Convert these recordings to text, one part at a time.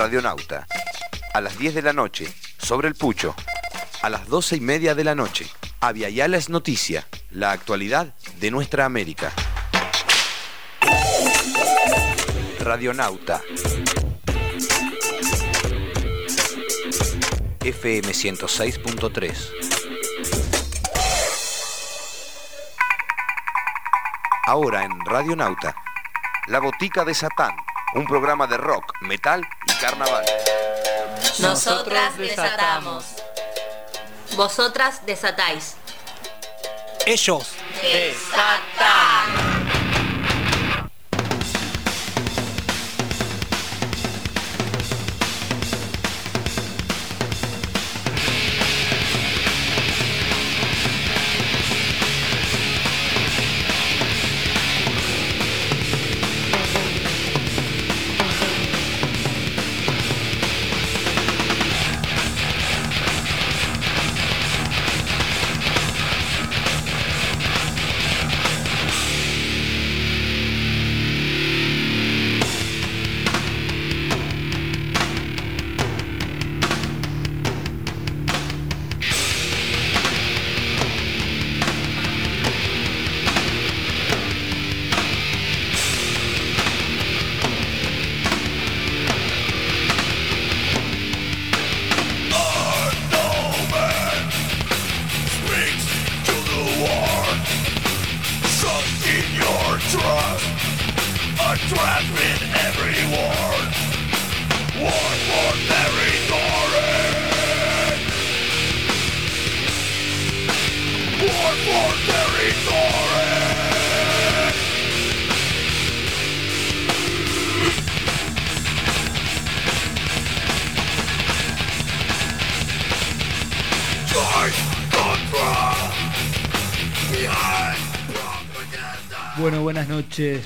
Radionauta. A las 10 de la noche, sobre el pucho. A las 12 y media de la noche, Aviala es noticia, la actualidad de nuestra América. Radionauta. FM 106.3. Ahora en Radionauta, La Botica de Satán, un programa de rock, metal carnaval. Nosotras desatamos. Vosotras desatáis. Ellos desatan.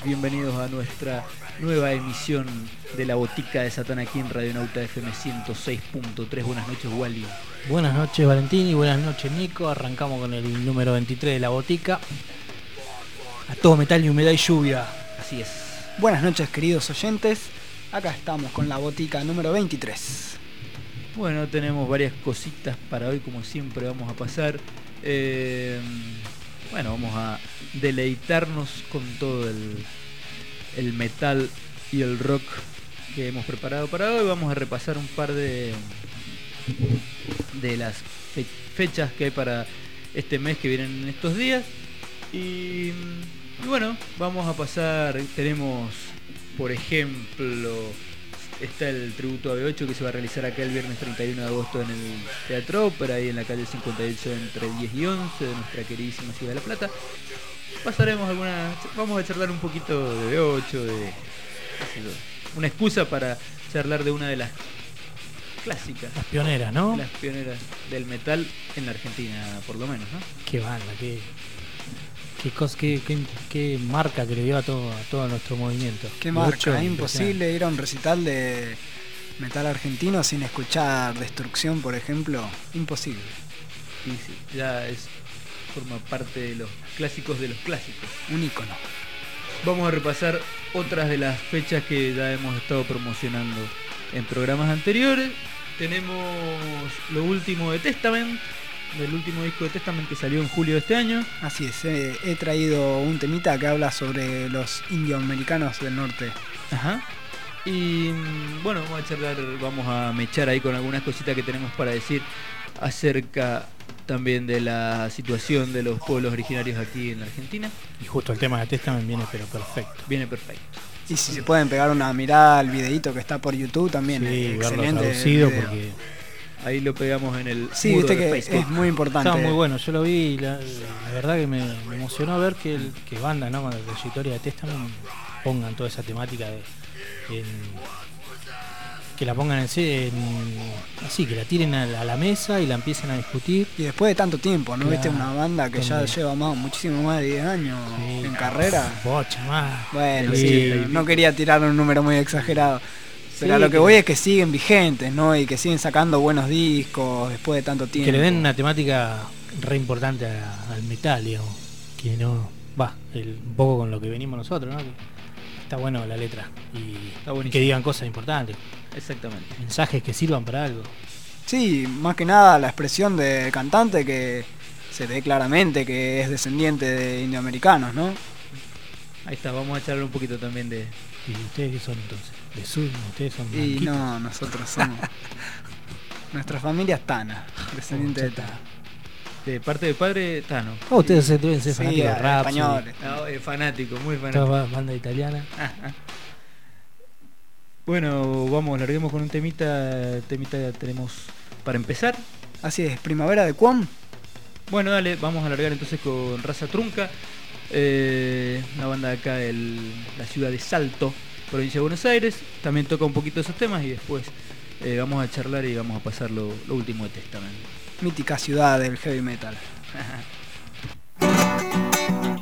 Bienvenidos a nuestra nueva emisión de la Botica de Satán aquí en Radio Nauta FM 106.3. Buenas noches, Wally. Buenas noches Valentín y buenas noches Nico. Arrancamos con el número 23 de la botica. A todo metal y humedad y lluvia. Así es. Buenas noches queridos oyentes, acá estamos con la botica número 23. Bueno, tenemos varias cositas para hoy, como siempre vamos a pasar. Eh, bueno, vamos a deleitarnos con todo el, el metal y el rock que hemos preparado para hoy. Vamos a repasar un par de, de las fe- fechas que hay para este mes que vienen en estos días. Y, y bueno, vamos a pasar, tenemos por ejemplo, está el tributo a B8 que se va a realizar acá el viernes 31 de agosto en el Teatro Ópera, ahí en la calle 58 entre 10 y 11 de nuestra queridísima ciudad de La Plata. Pasaremos alguna, vamos a charlar un poquito de B8, de una excusa para charlar de una de las clásicas, Las pioneras, ¿no? las pioneras del metal en la Argentina, por lo menos, ¿no? Qué banda, qué, qué, cos- qué, qué- qué marca que le dio a todo, a todo nuestro movimiento. Qué Mucho, marca, es impresionante. imposible ir a un recital de metal argentino sin escuchar Destrucción, por ejemplo. Imposible. Y sí, ya es forma parte de los clásicos de los clásicos. Un ícono. Vamos a repasar otras de las fechas que ya hemos estado promocionando en programas anteriores. Tenemos lo último de Testament, del último disco de Testament que salió en julio de este año. Así es, eh, he traído un temita que habla sobre los indioamericanos del norte. Ajá. Y mm, bueno, vamos a charlar, vamos a mechar ahí con algunas cositas que tenemos para decir acerca también de la situación de los pueblos originarios aquí en la Argentina. Y justo el tema de Testament viene pero perfecto. Viene perfecto. Y si se pueden pegar una mirada al videito que está por YouTube también. Sí, eh, verlo excelente traducido video. porque Ahí lo pegamos en el Sí, muro viste que Facebook. es muy importante. estaba muy bueno. Yo lo vi y la, la verdad que me, me emocionó ver que, el, que banda, ¿no? Con la trayectoria de Testament pongan toda esa temática de, en- que la pongan en, así, que la tiren a la, a la mesa y la empiecen a discutir. Y después de tanto tiempo, ¿no? Claro. Viste una banda que ya lleva más, muchísimo más de 10 años Sí. en carrera. Bocha más. Bueno, Sí. sí, pero no quería tirar un número muy exagerado. Pero Sí, a lo que que- voy es que siguen vigentes, ¿no? Y que siguen sacando buenos discos después de tanto tiempo. que le den una temática re importante a- al metal, digamos. Que no. Va, el- un poco con lo que venimos nosotros, ¿no? Que está bueno la letra. Y Está buenísimo. que digan cosas importantes. Exactamente. Mensajes que sirvan para algo. Sí, más que nada la expresión del cantante que se ve claramente que es descendiente de indioamericanos, ¿no? Ahí está, vamos a charlar un poquito también de. ¿Y ustedes qué son entonces? ¿De sur? ¿Ustedes son Y no, nosotros somos. Nuestra familia es Tana, descendiente de Tana. de parte de padre Tano. Oh, ustedes se- deben ser Sí, fanáticos de rap. españoles. Ah, eh, fanático, muy fanático. ba- banda italiana. Bueno, vamos, larguemos con un temita. Temita que tenemos para empezar. Así es, Primavera de Cuam. Bueno, dale, vamos a alargar entonces con Raza Trunca, eh, una banda de acá de la ciudad de Salto, provincia de Buenos Aires. También toca un poquito esos temas y después eh, vamos a charlar y vamos a pasar lo, lo último de Testament. mítica ciudad del heavy metal.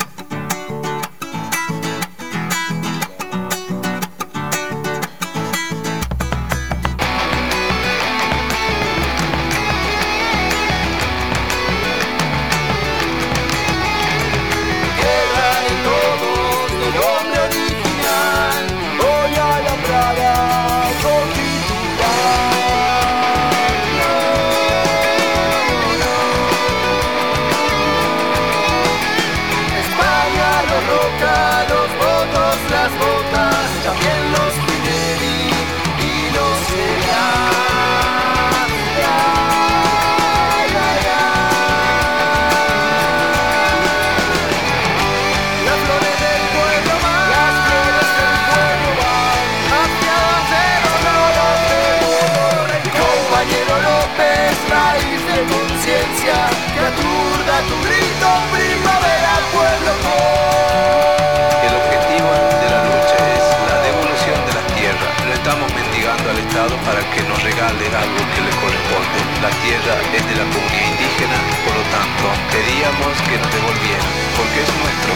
regale algo que le corresponde. La tierra es de la comunidad indígena, por lo tanto, pedíamos que nos devolvieran, porque es nuestro.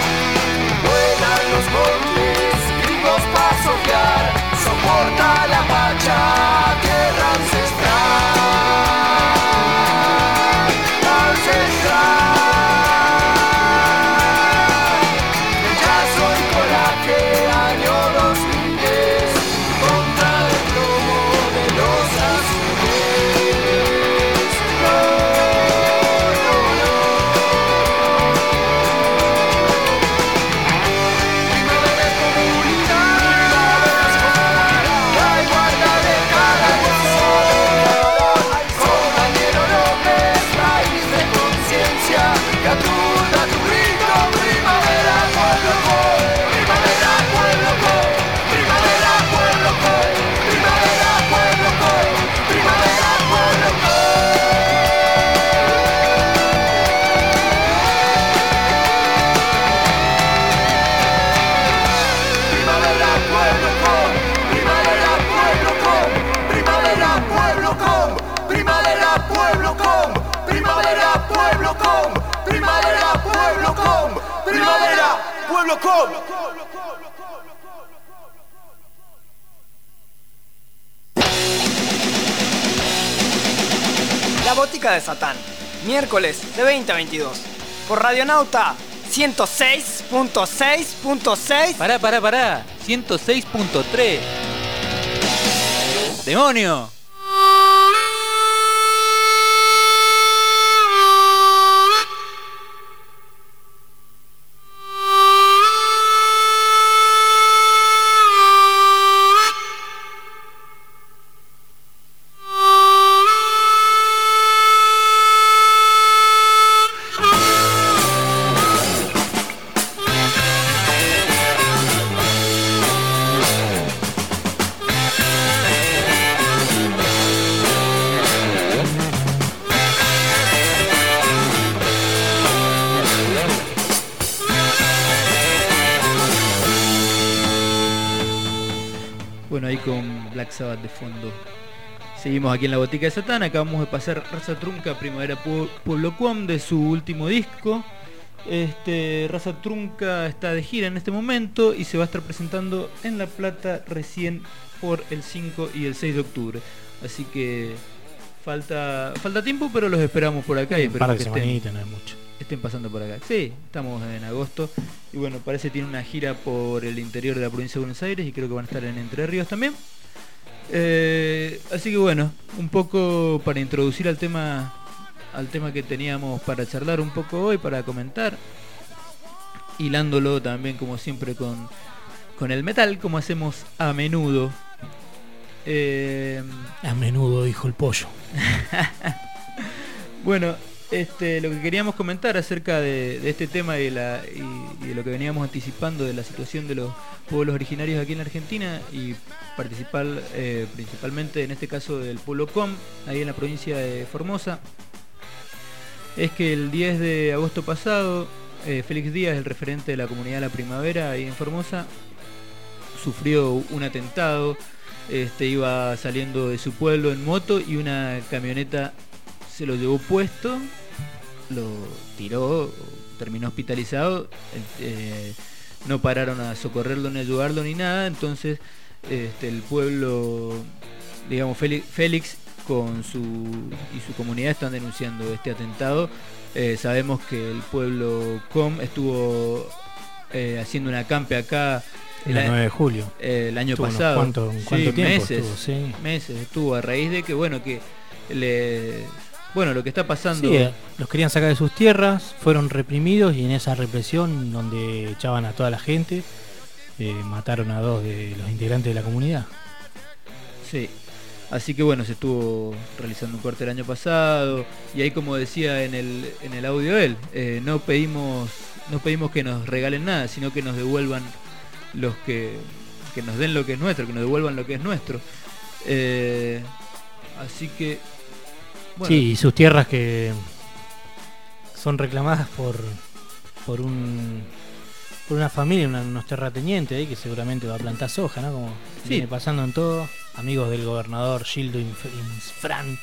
Buena los montes, gringos para soñar, soporta la marcha, tierra de 20 a 22. Por Radionauta 106.6.6. Pará, pará, pará. 106.3. ¡Demonio! Sabbath de fondo. Seguimos aquí en la botica de Satán. Acabamos de pasar Raza Trunca Primavera Pu- Pueblo Cuam de su último disco. Este, Raza Trunca está de gira en este momento y se va a estar presentando en La Plata recién por el 5 y el 6 de octubre. Así que falta falta tiempo, pero los esperamos por acá y esperamos de que estén, no mucho. estén pasando por acá. Sí, estamos en agosto y bueno, parece que tiene una gira por el interior de la provincia de Buenos Aires y creo que van a estar en Entre Ríos también. Eh, así que bueno, un poco para introducir al tema al tema que teníamos para charlar un poco hoy, para comentar, hilándolo también como siempre con, con el metal, como hacemos a menudo. Eh, A menudo dijo el pollo. Bueno, este, lo que queríamos comentar acerca de, este tema y, de lo que veníamos anticipando de la situación de los pueblos originarios aquí en la Argentina y participar eh, principalmente en este caso del pueblo Com, ahí en la provincia de Formosa, es que el 10 de agosto pasado, eh, Félix Díaz, el referente de la comunidad la primavera ahí en Formosa, sufrió un atentado. Este, iba saliendo de su pueblo en moto y una camioneta se lo llevó puesto, lo tiró, terminó hospitalizado. eh, no pararon a socorrerlo ni ayudarlo ni nada. Entonces este, el pueblo, digamos, Félix, Félix con su y su comunidad están denunciando este atentado. Eh, sabemos que el pueblo Com estuvo eh, haciendo un acampe acá El 9 de julio. eh, el año Estuvo pasado. Sí, ¿cuánto tiempo meses, estuvo? Sí. meses estuvo a raíz de que bueno que le bueno lo que está pasando Sí, eh, los querían sacar de sus tierras, fueron reprimidos y en esa represión donde echaban a toda la gente, eh, mataron a dos de los integrantes de la comunidad. Sí. Así que bueno, se estuvo realizando un corte el año pasado y ahí como decía en el, en el audio él, eh, no pedimos no pedimos que nos regalen nada, sino que nos devuelvan los que que nos den lo que es nuestro, que nos devuelvan lo que es nuestro. Eh, así que bueno, Sí, y sus tierras que son reclamadas por por un por una familia, una- unos terratenientes ahí que seguramente va a plantar soja, ¿no? Como Sí. viene pasando en todo. Amigos del gobernador Gildo Inf- Infran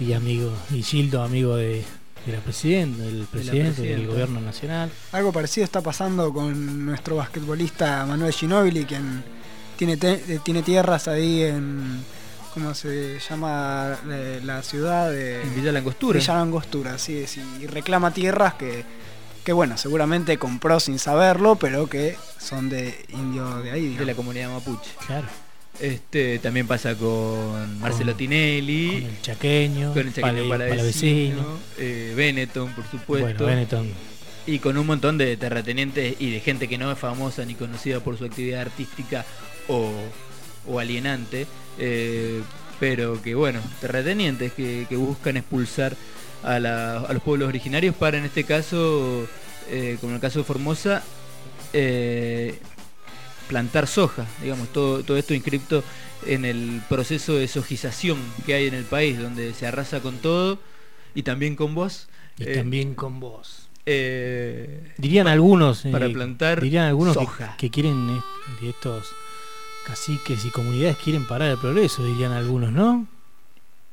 y amigo y Gildo amigo de, de la presidenta, del presidente, del gobierno nacional. Algo parecido está pasando con nuestro basquetbolista Manuel Ginóbili, quien tiene, te- tiene tierras ahí en. ¿Cómo se llama eh, la ciudad? De En Villa Langostura. Villa Langostura, sí, sí. Y reclama tierras que, que, bueno, seguramente compró sin saberlo, pero que son de indio de ahí. de la comunidad mapuche. Claro. Este también pasa con Marcelo Con- Tinelli, Con el chaqueño, con el Chaqueño Palavecino. eh, Benetton, por supuesto. Bueno, Benetton. y con un montón de terratenientes y de gente que no es famosa ni conocida por su actividad artística o, o alienante, eh, pero que bueno, terratenientes que, que buscan expulsar a, la- a los pueblos originarios para en este caso, eh, como en el caso de Formosa, eh, plantar soja, digamos, todo, todo esto inscripto en el proceso de sojización que hay en el país, donde se arrasa con todo y también con vos. Y eh, también con vos. eh, Dirían algunos, para plantar dirían algunos que, soja. que quieren eh, de estos caciques y comunidades quieren parar el progreso, dirían algunos, ¿no?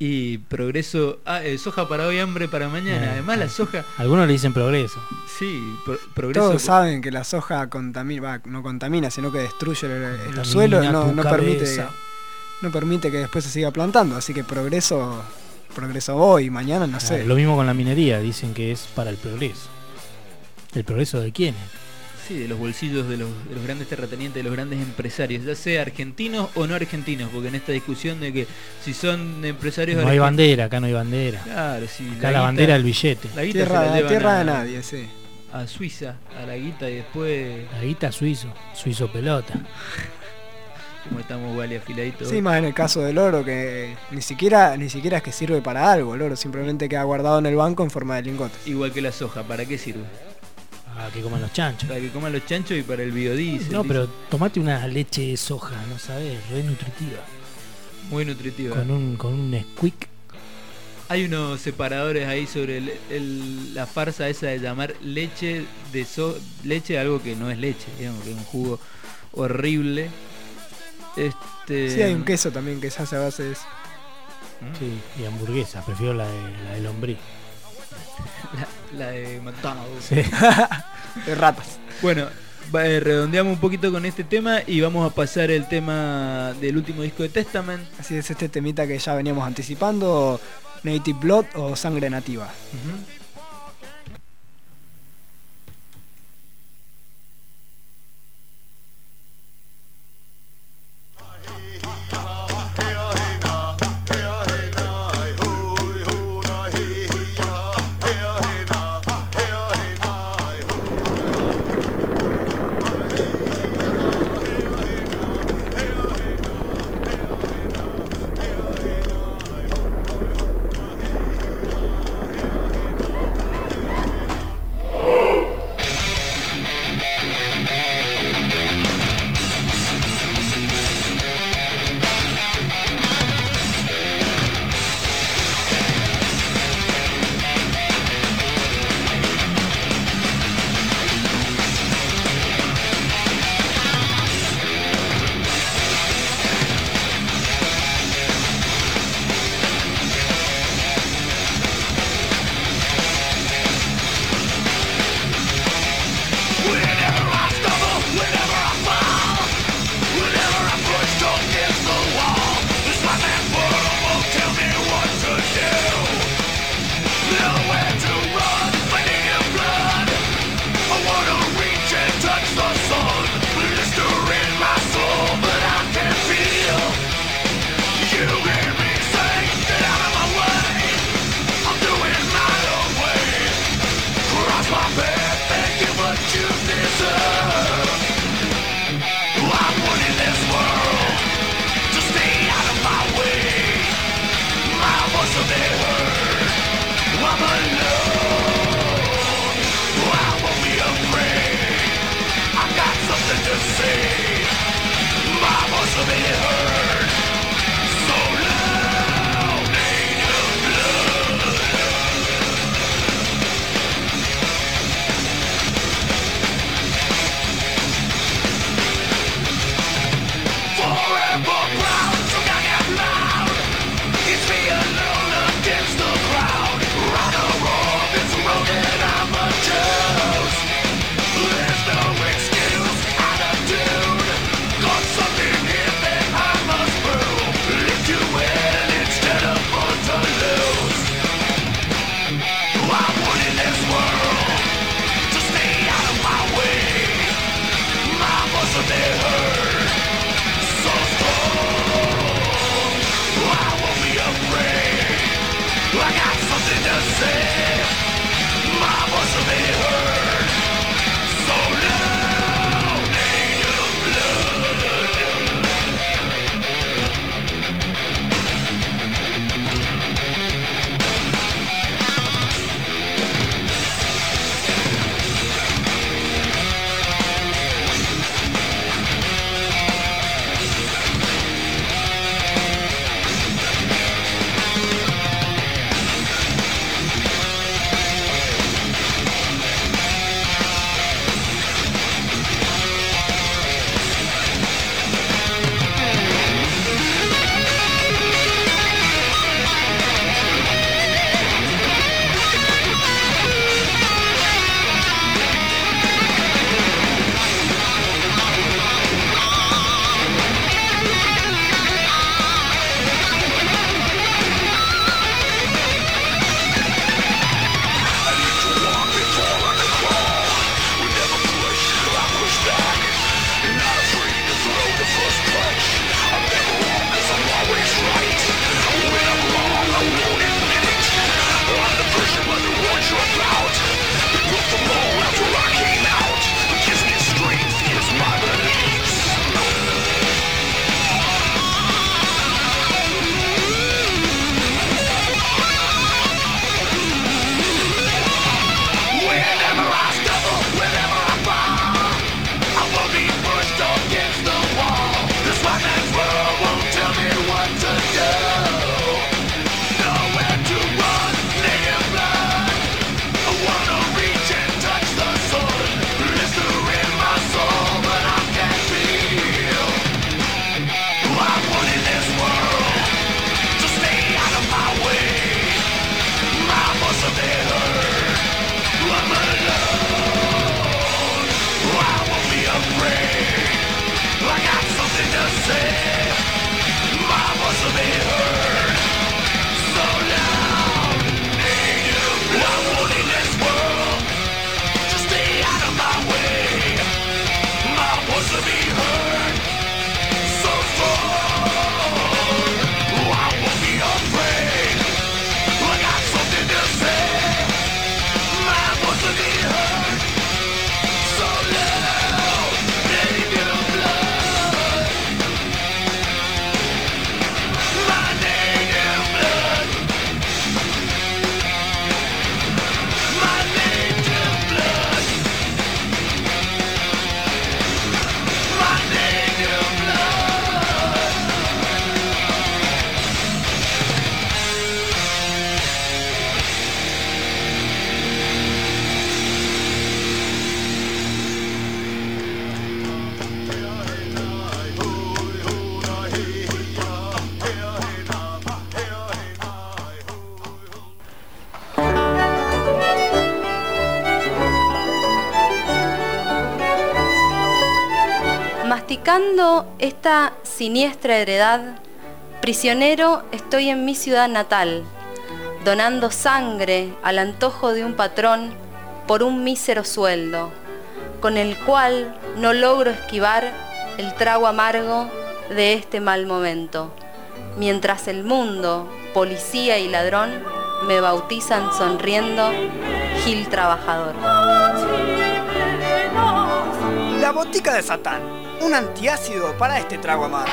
Y progreso. Ah, eh, soja para hoy, hambre para mañana. Eh, Además, la eh. soja. Algunos le dicen progreso. Sí, pro- progreso. Todos saben que la soja contamina, no contamina, sino que destruye el, suelo y no, no permite, no permite que después se siga plantando. Así que progreso, progreso hoy, mañana, no sé. Lo mismo con la minería, dicen que es para el progreso. ¿El progreso de quiénes? Sí, de los bolsillos de los, de los grandes terratenientes, de los grandes empresarios, ya sea argentinos o no argentinos, porque en esta discusión de que si son empresarios No hay bandera, acá no hay bandera. Claro, sí. Acá la, guita- bandera el billete. La guita la Tierra, tierra a, de nadie, sí. a Suiza, a la guita y después, La guita suizo, suizo pelota. como estamos igual y afiladitos. Sí, más en el caso del oro, que ni siquiera, ni siquiera es que sirve para algo, el oro simplemente queda guardado en el banco en forma de lingotes. Igual que la soja, ¿para qué sirve? Ah, que coman los chanchos. Para que coman los chanchos y para el biodiesel. No, pero tomate una leche de soja, no sabes, re nutritiva. Muy nutritiva. Con un, con un squeak. Hay unos separadores ahí sobre el- el- la farsa esa de llamar leche de so leche algo que no es leche, digamos, que es un jugo horrible. Este Sí, hay un queso también que se hace a base de eso. ¿Mm? Sí, y hamburguesa, prefiero la de, la de lombriz. La, la de McDonald's. Sí. De ratas. Bueno, eh, redondeamos un poquito con este tema y vamos a pasar el tema del último disco de Testament. Así es este temita que ya veníamos anticipando, Native Blood o Sangre Nativa. Esta siniestra heredad, prisionero estoy en mi ciudad natal, donando sangre al antojo de un patrón por un mísero sueldo, con el cual no logro esquivar el trago amargo de este mal momento, mientras el mundo, policía y ladrón, me bautizan sonriendo Gil Trabajador. La botica de Satán, un antiácido para este trago amargo.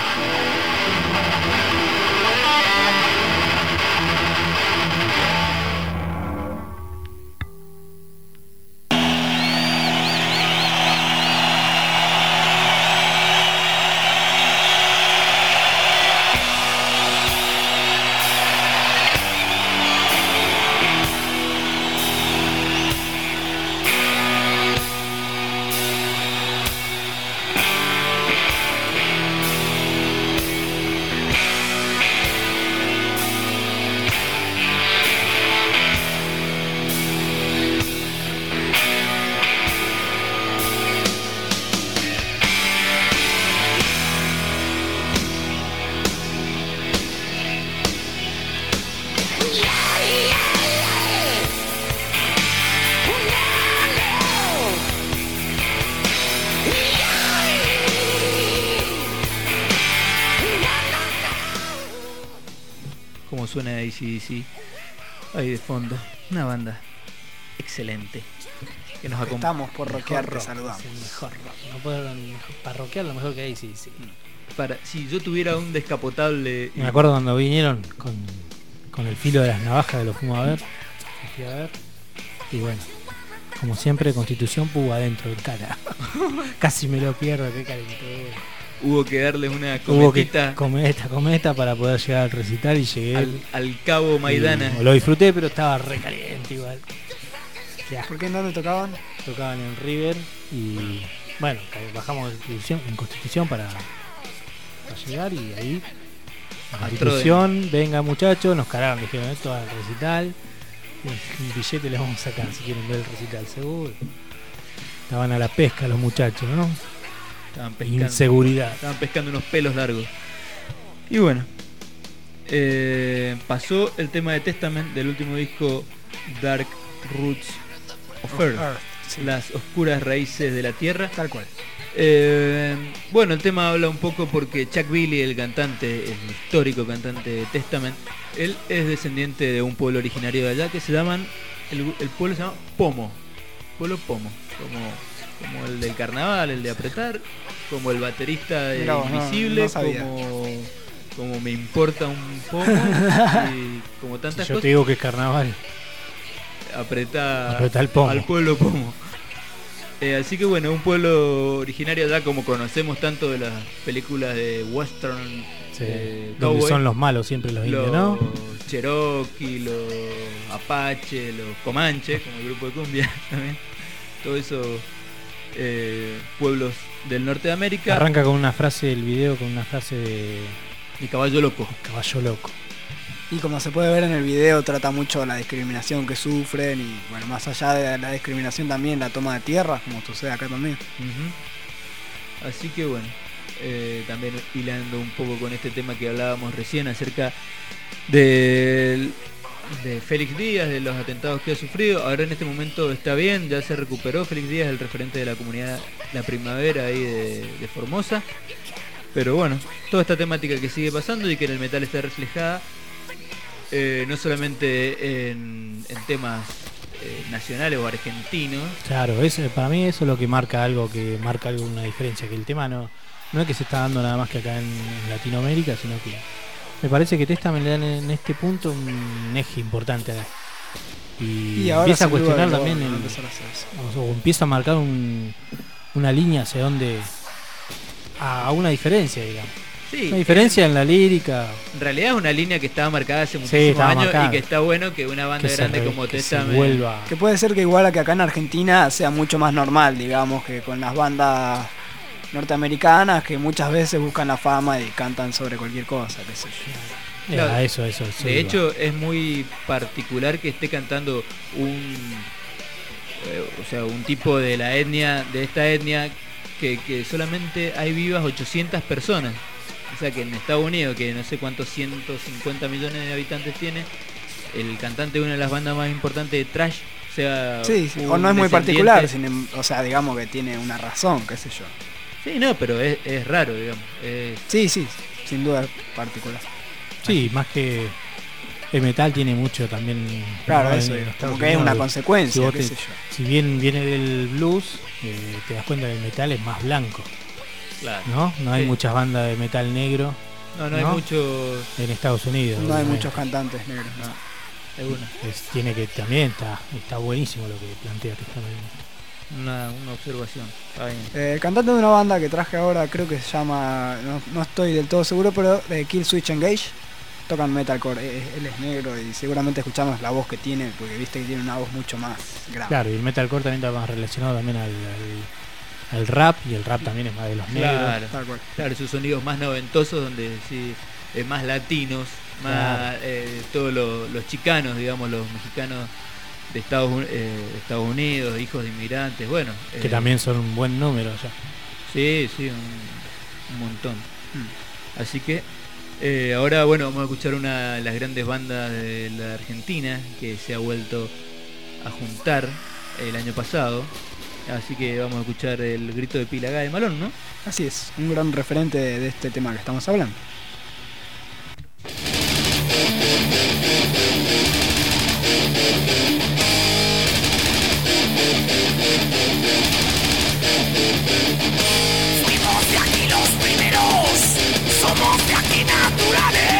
Estamos por rockear, te saludamos. es el mejor rock. No puedo parroquiar lo mejor que hay, sí, sí. Para, si yo tuviera un descapotable. y- Me acuerdo cuando vinieron con, con el filo de las navajas que lo fuimos a ver. lo fui a ver. Y bueno, como siempre, Constitución pudo adentro del cara. Casi me lo pierdo, qué calentón. Hubo que darles una Hubo que cometita cometa, cometa para poder llegar al recital y llegué. al, al cabo Maidana. Y lo disfruté, pero estaba re caliente igual. Asco. ¿Por qué no le tocaban? Tocaban en River y bueno, bajamos Constitución, en Constitución para, para llegar y ahí Constitución, venga muchachos, nos cagaron, dijeron esto al recital. Un billete les vamos a sacar si quieren ver el recital, seguro. Estaban a la pesca los muchachos, ¿no? Estaban pescando. Inseguridad. Estaban pescando unos pelos largos. Y bueno. eh, pasó el tema de Testament del último disco Dark Roots of Earth. Earth, sí. Las oscuras raíces de la tierra. Tal cual. Eh, bueno, el tema habla un poco porque Chuck Billy, el cantante, el histórico cantante de Testament, él es descendiente de un pueblo originario de allá que se llaman, el, el pueblo se llama Pomo, pueblo Pomo, como, como el del carnaval, el de apretar, como el baterista de no- Invisible, no como, como me importa un pomo y como Si tantas yo cosas te digo que es carnaval, apretá, Apretá el pomo. al pueblo pomo. Eh, así que bueno, un pueblo originario ya como conocemos tanto de las películas de western, sí, eh, donde cowboy, son los malos siempre los indios, los ¿no? Cherokee, los Apache, los Comanche, como el grupo de cumbia también. Todos esos eh, pueblos del norte de América Arranca con una frase del video, con una frase de y Caballo Loco. caballo loco. Y como se puede ver en el video, trata mucho la discriminación que sufren y, bueno, más allá de la discriminación también la toma de tierras, como sucede acá también. Así que bueno, eh, también hilando un poco con este tema que hablábamos recién acerca del- de Félix Díaz, de los atentados que ha sufrido. Ahora en este momento está bien, ya se recuperó Félix Díaz, el referente de la comunidad La Primavera ahí de Formosa. Pero bueno, toda esta temática que sigue pasando y que en el metal está reflejada, eh, no solamente en, en temas eh, nacionales o argentinos, Claro, es, para mí eso es lo que marca algo, que marca alguna diferencia, que el tema no, no es que se está dando nada más que acá en, en Latinoamérica, sino que me parece que Testament le dan en este punto un eje importante. Y, Y empieza a cuestionar también el- a o, o empieza a marcar un- una línea hacia donde a una diferencia, digamos. Sí, Una diferencia en la lírica. En realidad es una línea que estaba marcada hace muchísimos años marcada. y que está bueno que una banda Que grande re- como Testament vuelva. Que puede ser que igual a que acá en Argentina sea mucho más normal, digamos, que con las bandas norteamericanas que muchas veces buscan la fama y cantan sobre cualquier cosa, qué sé yo. Claro. eso, eso, eso De iba. hecho, es muy particular que esté cantando un eh, o sea, un tipo de la etnia, de esta etnia que, que solamente hay vivas 800 personas. O sea que en Estados Unidos, que no sé cuántos 150 millones de habitantes tiene, el cantante de una de las bandas más importantes de trash sea Sí, sí, o no es muy particular, sin em- o sea, digamos que tiene una razón, qué sé yo. Sí, no, pero es, es raro, digamos. Es- Sí, sí, sin duda es particular. Sí, más que el metal tiene mucho también. Claro, eso, En como que es una si consecuencia, vos qué te- sé yo. Si bien viene del blues, eh, te das cuenta que el metal es más blanco, claro. ¿no? No hay Sí. muchas bandas de metal negro No, no, hay muchos. en Estados Unidos. No hay Eh, muchos cantantes negros, no. Es- tiene que también está, está buenísimo lo que plantea Testament. una, una observación. Está bien. Eh, el cantante de una banda que traje ahora creo que se llama, no, no estoy del todo seguro, pero de Kill Switch Engage. Tocan metalcore, eh, él es negro y seguramente escuchamos la voz que tiene, porque viste que tiene una voz mucho más grave. Claro, y el metalcore también está más relacionado también al, al- al rap, y el rap también es más de los negros. Claro, esos sonidos más noventosos donde sí, eh, más latinos, más Claro. eh, todos los, los chicanos, digamos, los mexicanos de Estados, eh, Estados Unidos, hijos de inmigrantes, bueno. Que eh, también son un buen número ya. Sí, sí, un, un montón. Así que eh, ahora, bueno, vamos a escuchar una de las grandes bandas de la Argentina que se ha vuelto a juntar el año pasado. Así que vamos a escuchar el grito de Pilagá de Malón, ¿no? Así es, un gran referente de, de este tema que estamos hablando. Fuimos de aquí los primeros, somos de aquí naturales.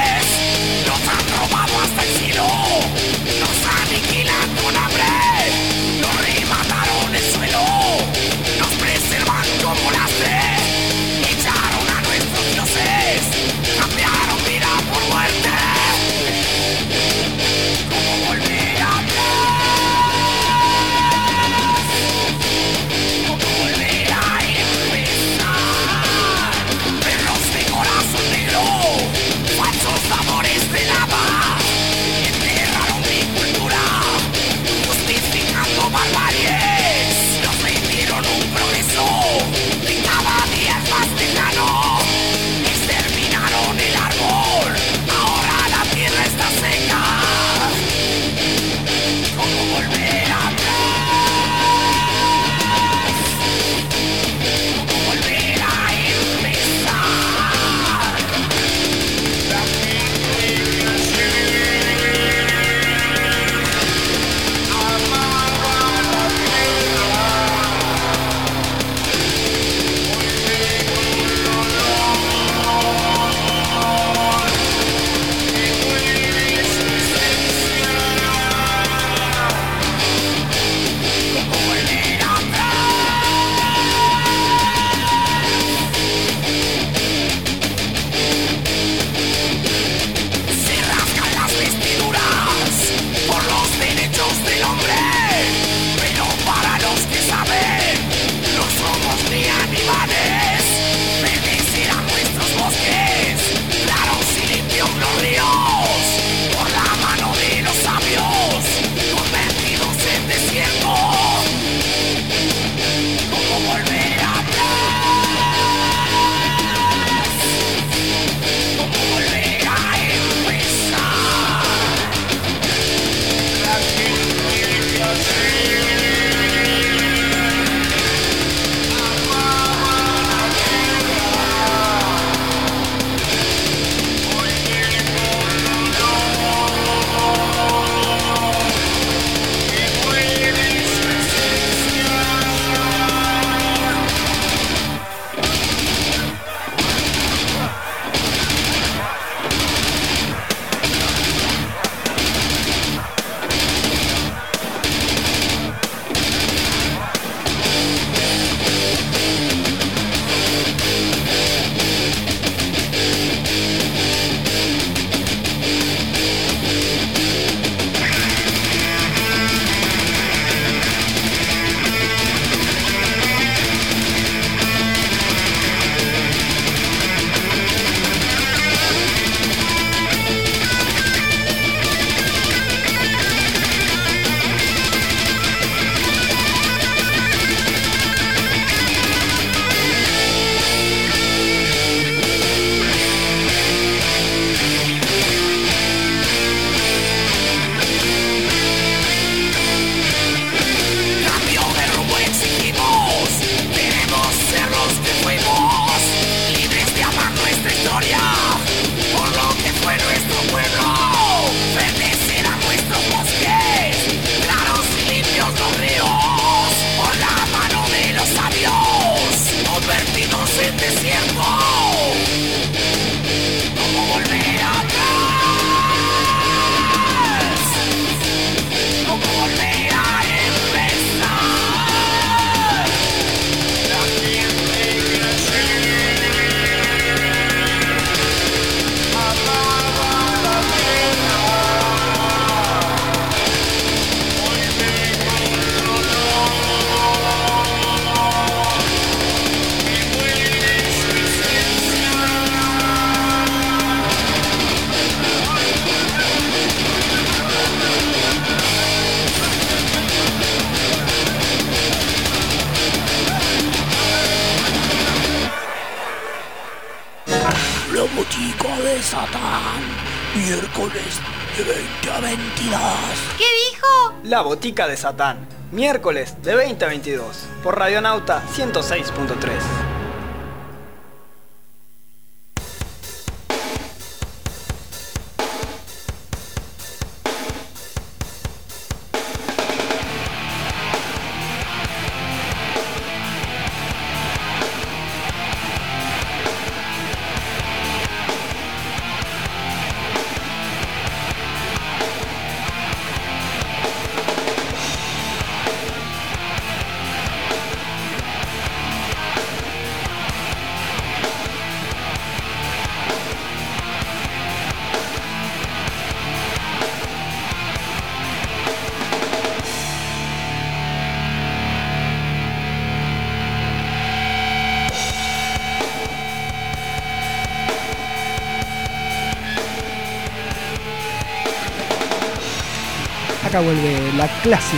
Botica de Satán. Miércoles de 20 a 22. Por Radionauta 106.3.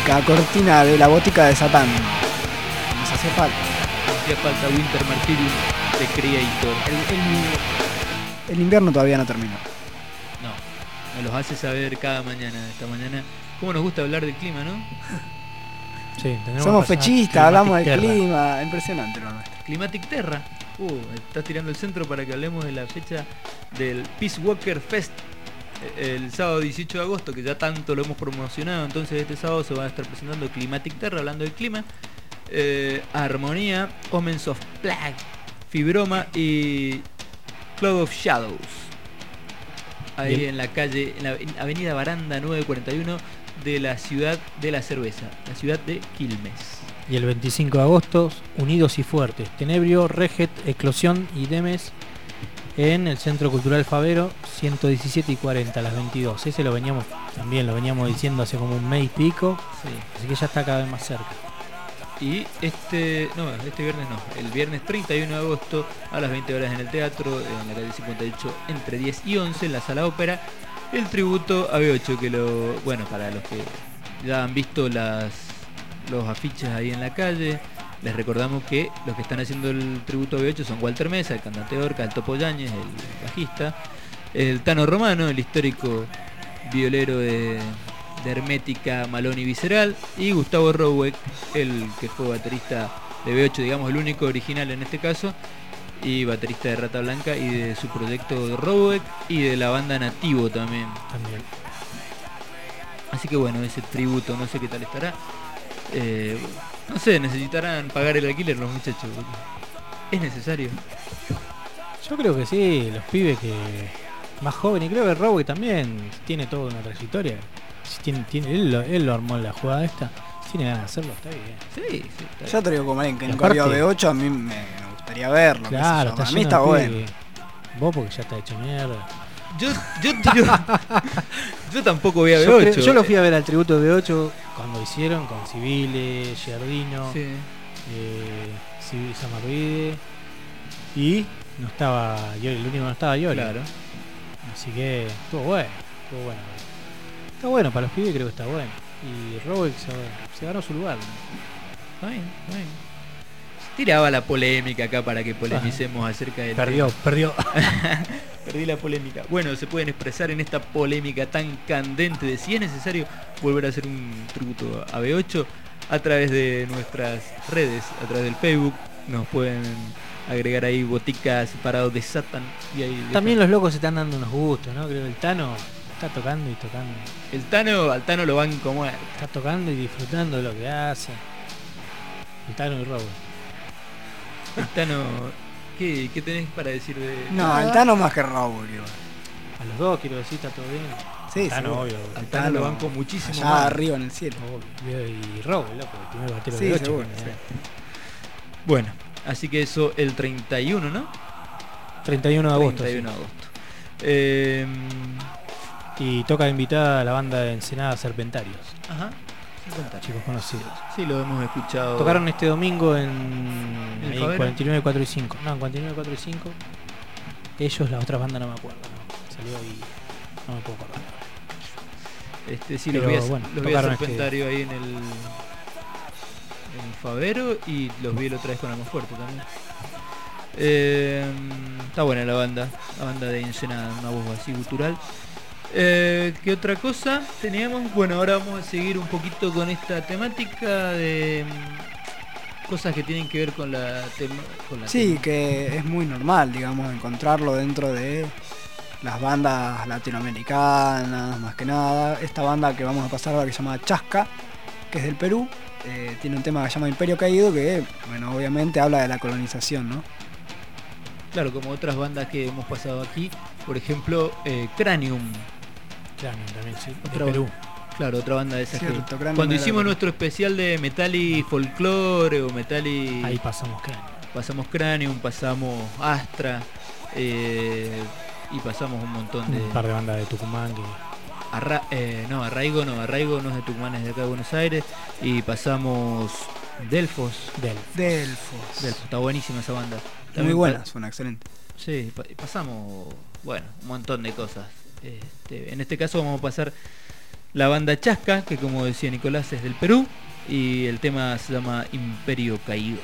clásica cortina de la Botica de Satán. Nos hace falta. Hacía falta Winter Martyrium de Creator. El, el- el invierno todavía no terminó. No, me los hace saber cada mañana. Esta mañana, cómo nos gusta hablar del clima, ¿no? Sí, tenemos Somos fechistas, hablamos del clima. Impresionante lo nuestro. Climatic Terra. Uh, estás tirando el centro para que hablemos de la fecha del Peace Walker Fest el sábado 18 de agosto, que ya tanto lo hemos promocionado. Entonces este sábado se va a estar presentando Climatic Terra, hablando del clima. Eh, Armonía, Omens of Plague, Fibroma y Cloud of Shadows. Ahí Bien. en la calle, en la avenida Baranda 941 de la ciudad de la cerveza, la ciudad de Quilmes. Y el 25 de agosto, Unidos y Fuertes, Tenebrio, Reget, Eclosión y Demes en el Centro Cultural Favero, 117 y 40 a las 22. Ese lo veníamos, también lo veníamos diciendo hace como un mes y pico, Sí. así que ya está cada vez más cerca. Y este, no, este viernes no, el viernes 31 de agosto a las 20 horas en el teatro, en la calle 58, entre 10 y 11, en la sala ópera, el tributo a B8, que lo, bueno, para los que ya han visto las, los afiches ahí en la calle, les recordamos que los que están haciendo el tributo a B8 son Walter Mesa, el cantante Orca, el Topo Yáñez, el bajista, el Tano Romano, el histórico violero de, de Hermética, Malón y Visceral, y Gustavo Roweck, el que fue baterista de B8, digamos el único original en este caso, y baterista de Rata Blanca y de su proyecto de Roweck y de la banda Nativo también. También. Así que bueno, ese tributo, no sé qué tal estará. Eh, no sé, necesitarán pagar el alquiler los muchachos. Es necesario. Yo creo que sí, los pibes que más jóvenes, y creo que Rowe también tiene toda una trayectoria. Si tiene, tiene, él, lo, él lo armó en la jugada esta, si tiene ganas de hacerlo, está bien. Sí, sí. está Yo te digo como alguien que nunca vio aparte- B8, a mí me, me gustaría verlo. Claro, Para mí está bueno. Vos porque ya está hecho mierda. Yo, yo, yo, yo tampoco voy a Yo, B8. creo- yo lo fui a ver al tributo de B8 cuando hicieron con Civile, Giardino, Sí. eh, y no estaba Yori, el único que no estaba Yori. Claro. Así que estuvo bueno, estuvo bueno. Está bueno, para los pibes creo que está bueno. Y Robert se, se ganó su lugar. Está bien, está bien. Tiraba la polémica acá para que polemicemos acerca del Perdió, perdió. Perdí la polémica. Bueno, se pueden expresar en esta polémica tan candente de si es necesario volver a hacer un tributo a B8 a través de nuestras redes, a través del Facebook. Nos pueden agregar ahí boticas separados de Satan y ahí También los locos se están dando unos gustos, ¿no? Creo que el Tano está tocando y tocando. el Tano, al Tano lo van como Está tocando y disfrutando de lo que hace. El Tano y Robert. el Tano. ¿Qué, qué tenés para decir de No, el Tano más que Raúl, igual. A los dos quiero decir, está todo bien. Sí, Tano, seguro. obvio. al Tano lo banco muchísimo Allá más. arriba en el cielo. obvio. Y Robert, loco, el primer batero Sí, de 8. seguro, sí. Bueno, así que eso el 31, ¿no? 31 de agosto. 31 sí. de agosto. Eh, Y toca invitada a la banda de Ensenada Serpentarios. ajá. 50. Chicos conocidos. Sí, lo hemos escuchado. Tocaron este domingo en, ¿En ahí, Favero? 49, 4 y 5. No, en 49, 4 y 5. Ellos, la otra banda no me acuerdo. ¿no? Salió y no me puedo acordar. Este, sí, Pero, los vi, bueno, los vi Serpentario ahí en el en Favero y los vi la otra vez con Alma Fuerte también. Eh, está buena la banda, la banda de Ensenada, una voz así gutural. Eh, ¿Qué otra cosa teníamos? Bueno, ahora vamos a seguir un poquito con esta temática de mm, cosas que tienen que ver con la, tema, con la Sí, tema- que es muy normal, digamos, encontrarlo dentro de las bandas latinoamericanas, más que nada. Esta banda que vamos a pasar ahora que se llama Chasca, que es del Perú, eh, tiene un tema que se llama Imperio Caído, que, bueno, obviamente habla de la colonización, ¿no? Claro, como otras bandas que hemos pasado aquí, por ejemplo, eh, Cranium, Claro, también, sí. de Otra Perú. claro, otra banda de esas que- Cierto, Cranium Cuando hicimos nuestro especial de metal y folclore o metal y... Ahí pasamos que pasamos Cranium, pasamos Astra eh, y pasamos un montón de... un par de bandas de Tucumán que Arra- eh, no, Arraigo no, Arraigo no es de Tucumán, es de acá de Buenos Aires. Y pasamos Delfos. del Delfos. Delfos, está buenísima esa banda. Muy También buena, suena excelente. sí, pa- pasamos, bueno, un montón de cosas. Este, en este caso vamos a pasar la banda Chasca, que como decía Nicolás es del Perú, y el tema se llama Imperio Caído.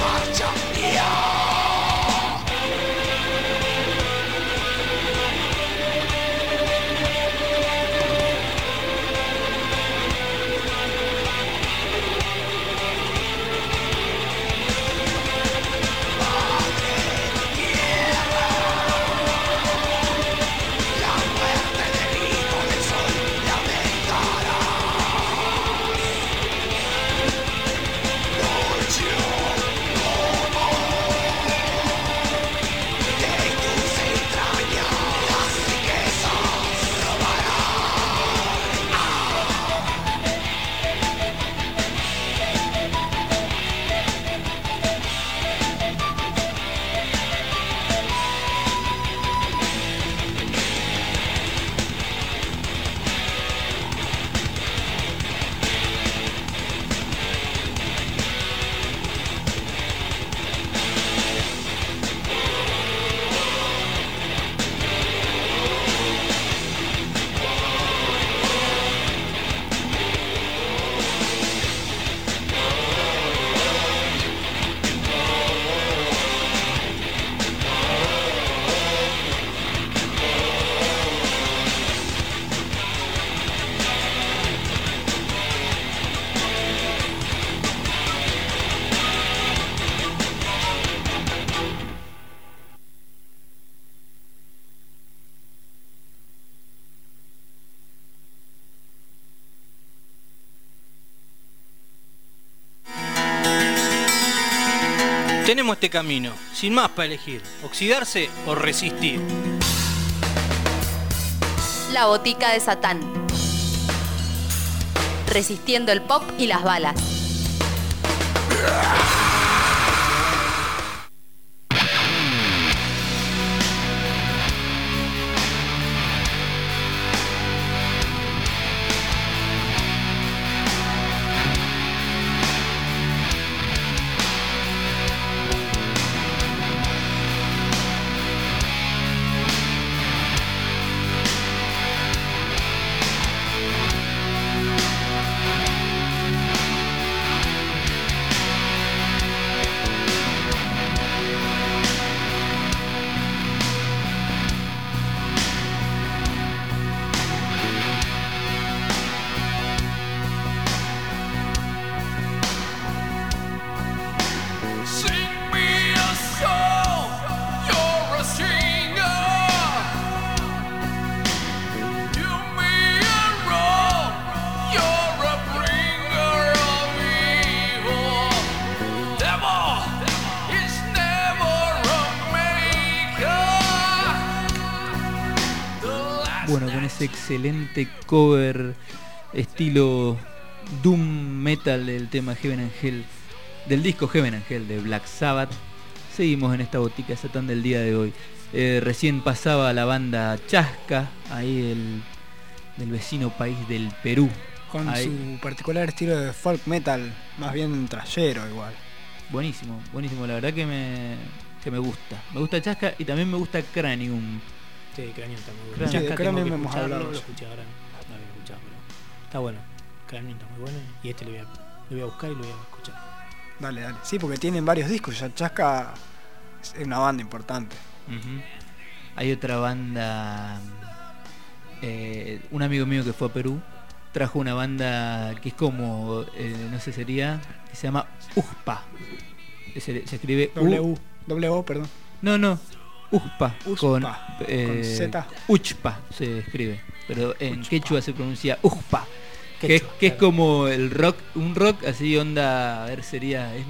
巴掌 Tenemos este camino, sin más para elegir, oxidarse o resistir. La botica de Satán. Resistiendo el pop y las balas. Cover estilo Doom Metal del tema Heaven and Hell, del disco Heaven and Hell de Black Sabbath, seguimos en esta botica Satán del día de hoy. Eh, recién pasaba la banda Chasca, ahí del, del vecino país del Perú. Con Ahí. su particular estilo de folk metal, más bien trayero igual. Buenísimo, buenísimo, la verdad que me, que me gusta. Me gusta Chasca y también me gusta Cranium. Sí, Cranium. Sí, de hemos hablado. Lo escuché ahora, está bueno. Cranium está muy bueno y este lo voy a, lo voy a buscar y lo voy a escuchar. Dale, dale. Sí, porque tienen varios discos. Ya Chasca es una banda importante. Hay otra banda, eh, un amigo mío que fue a Perú, trajo una banda que es como, eh, no sé, sería, que se llama USPA. Se, se escribe U- W, W, O, perdón. No, no, USPA, Uspa, con, con eh, Z. Uchpa se escribe, pero en quechua se pronuncia USPA. Que es, como el rock, un rock así onda, a ver, sería es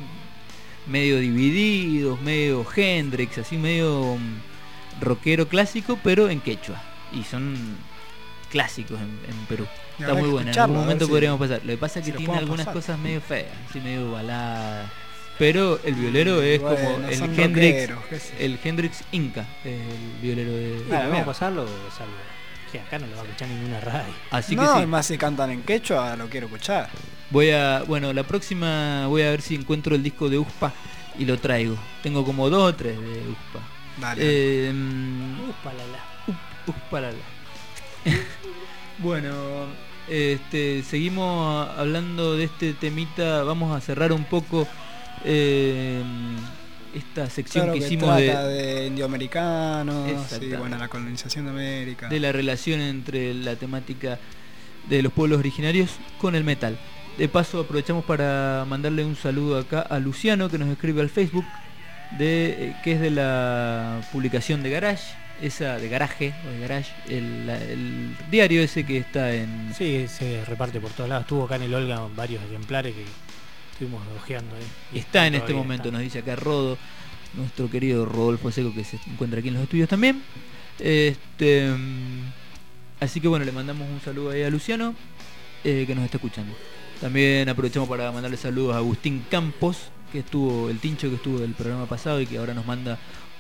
medio divididos, medio Hendrix, así medio mm, rockero clásico, pero en quechua. Y son clásicos en, en Perú. Está muy que bueno, en algún momento si- podríamos pasar. Lo que pasa es que tiene algunas pasar. cosas medio feas, así medio baladas. Pero el violero es como el Hendrix, el Hendrix Inca, el violero de... Ah, vamos a pasarlo, es algo que acá no lo va a escuchar ninguna radio. Así no, que sí. además si cantan en quechua, lo quiero escuchar. Voy a, bueno, la próxima voy a ver si encuentro el disco de USPA y lo traigo. Tengo como dos o tres de USPA. Dale. Eh, mm, Upa, la, la. Up- Upalala. bueno, este, seguimos hablando de este temita. Vamos a cerrar un poco eh, esta sección Claro que que hicimos de, trata de, indioamericanos, sí, bueno, la colonización de América. de la relación entre la temática de los pueblos originarios con el metal. De paso aprovechamos para mandarle un saludo acá a Luciano que nos escribe al Facebook de eh, que es de la publicación de Garage, esa de Garaje o de Garage, el, la- el diario ese que está en Sí, se reparte por todos lados. Estuvo acá en el Olga varios ejemplares que estuvimos ojeando ahí. Y está en este momento, está. nos dice acá Rodo, nuestro querido Rodolfo Seco que se encuentra aquí en los estudios también. Este, mm, así que bueno, le mandamos un saludo ahí a Luciano eh, que nos está escuchando. También aprovechamos para mandarle saludos a Agustín Campos, que estuvo, el tincho que estuvo del programa pasado y que ahora nos manda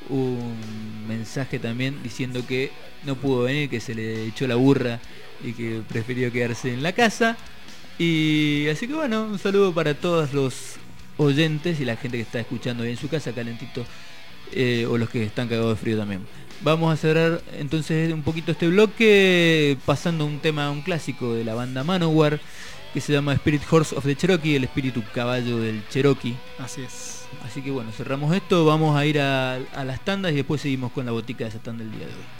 un mensaje también diciendo que no pudo venir, que se le echó la burra y que prefirió quedarse en la casa. Y así que bueno, un saludo para todos los oyentes y la gente que está escuchando ahí en su casa, calentito, eh, o los que están cagados de frío también. Vamos a cerrar entonces un poquito este bloque pasando un tema, un clásico de la banda Manowar que se llama Spirit Horse of the Cherokee, el espíritu caballo del Cherokee. Así es. Así que bueno, cerramos esto, vamos a ir a, a las tandas y después seguimos con la botica de Satán del día de hoy.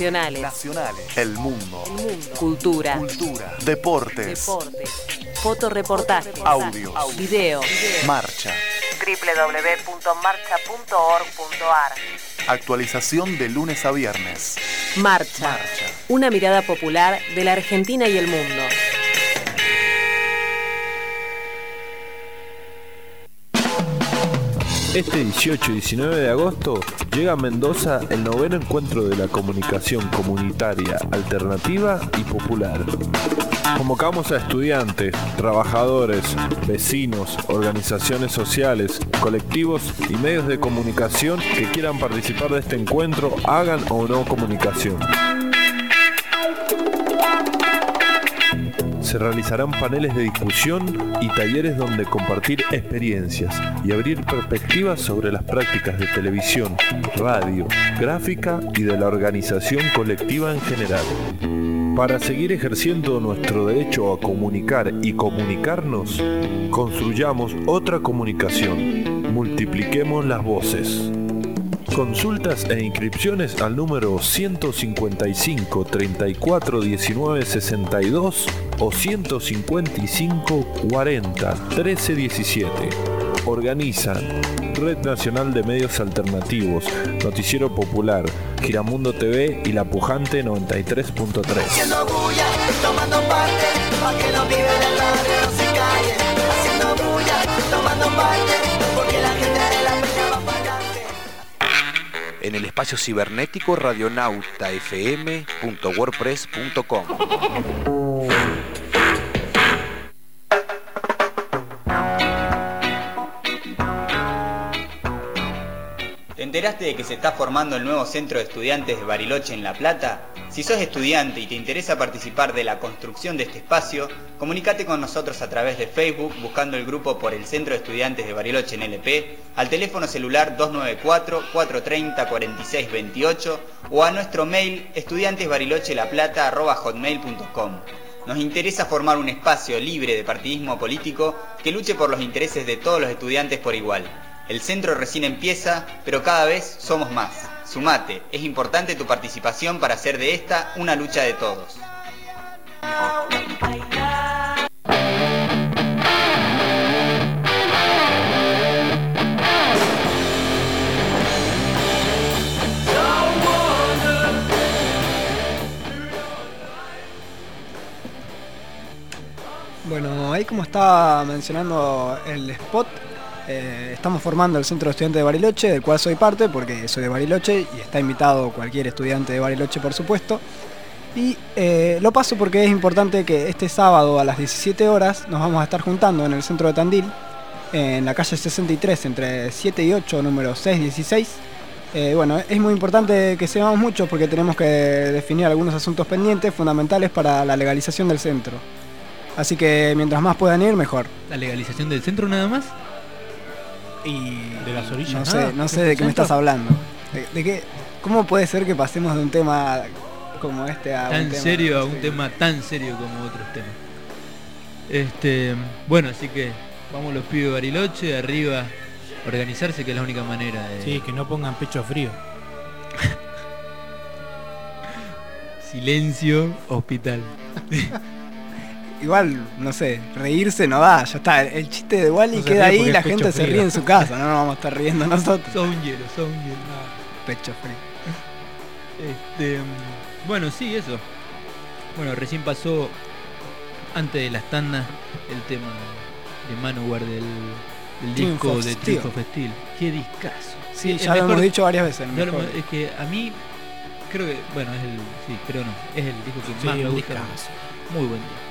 Nacionales. Nacionales. El mundo. El mundo. Cultura. Cultura. Deportes. Deportes. Fotoreportajes. Audios. Video. Marcha. www.marcha.org.ar Actualización de lunes a viernes. Marcha. Marcha. Una mirada popular de la Argentina y el mundo. Este 18 y 19 de agosto llega a Mendoza el noveno encuentro de la comunicación comunitaria, alternativa y popular. Convocamos a estudiantes, trabajadores, vecinos, organizaciones sociales, colectivos y medios de comunicación que quieran participar de este encuentro, hagan o no comunicación. Se realizarán paneles de discusión y talleres donde compartir experiencias y abrir perspectivas sobre las prácticas de televisión, radio, gráfica y de la organización colectiva en general. Para seguir ejerciendo nuestro derecho a comunicar y comunicarnos, construyamos otra comunicación. Multipliquemos las voces. Consultas e inscripciones al número 155 34 19 62 o 155 40 13 17. Organizan Red Nacional de Medios Alternativos, Noticiero Popular, Giramundo TV y La Pujante 93.3. Haciendo bulla, tomando parte, pa' que los pibes del barrio no se callen. Haciendo bulla, tomando parte, porque la gente de la peña va para adelante. En el espacio cibernético radionautafm.wordpress.com. enteraste de que se está formando el nuevo centro de estudiantes de Bariloche en La Plata? Si sos estudiante y te interesa participar de la construcción de este espacio, comunícate con nosotros a través de Facebook buscando el grupo por el Centro de Estudiantes de Bariloche en LP, al teléfono celular 294-430-4628 o a nuestro mail estudiantesbarilochelplata.hotmail.com. Nos interesa formar un espacio libre de partidismo político que luche por los intereses de todos los estudiantes por igual. El centro recién empieza, pero cada vez somos más. Sumate, es importante tu participación para hacer de esta una lucha de todos. Bueno, ahí como estaba mencionando el spot, eh, estamos formando el Centro de Estudiantes de Bariloche, del cual soy parte porque soy de Bariloche y está invitado cualquier estudiante de Bariloche por supuesto. Y eh, lo paso porque es importante que este sábado a las 17 horas nos vamos a estar juntando en el centro de Tandil, en la calle 63, entre 7 y 8, número 616. Eh, bueno, es muy importante que seamos muchos porque tenemos que definir algunos asuntos pendientes fundamentales para la legalización del centro. Así que mientras más puedan ir, mejor. ¿La legalización del centro nada más? Y De las orillas, no sé, no sé de qué me estás hablando. De, de qué, ¿Cómo puede ser que pasemos de un tema como este a un Tan tema serio a un tema tan serio como otros temas. Este, bueno, así que vamos los pibes de Bariloche, arriba, organizarse que es la única manera de... Sí, que no pongan pecho frío. Silencio, hospital. Igual, no sé, reírse no da, ya está. El, el chiste de Wally No queda ahí y la gente se ríe en su casa, no nos vamos a estar riendo nosotros. Sos un hielo, sos un hielo. Pecho frío. Este, bueno, sí, eso. Bueno, recién pasó antes de las tandas el tema de Manowar del, del disco de of Steel. Qué discazo. Sí, ya lo hemos dicho varias veces. lo hemos- es que a mí creo que, bueno, es el, sí, creo no, es el disco que Sí, más me gusta. discazo. Muy buen disco.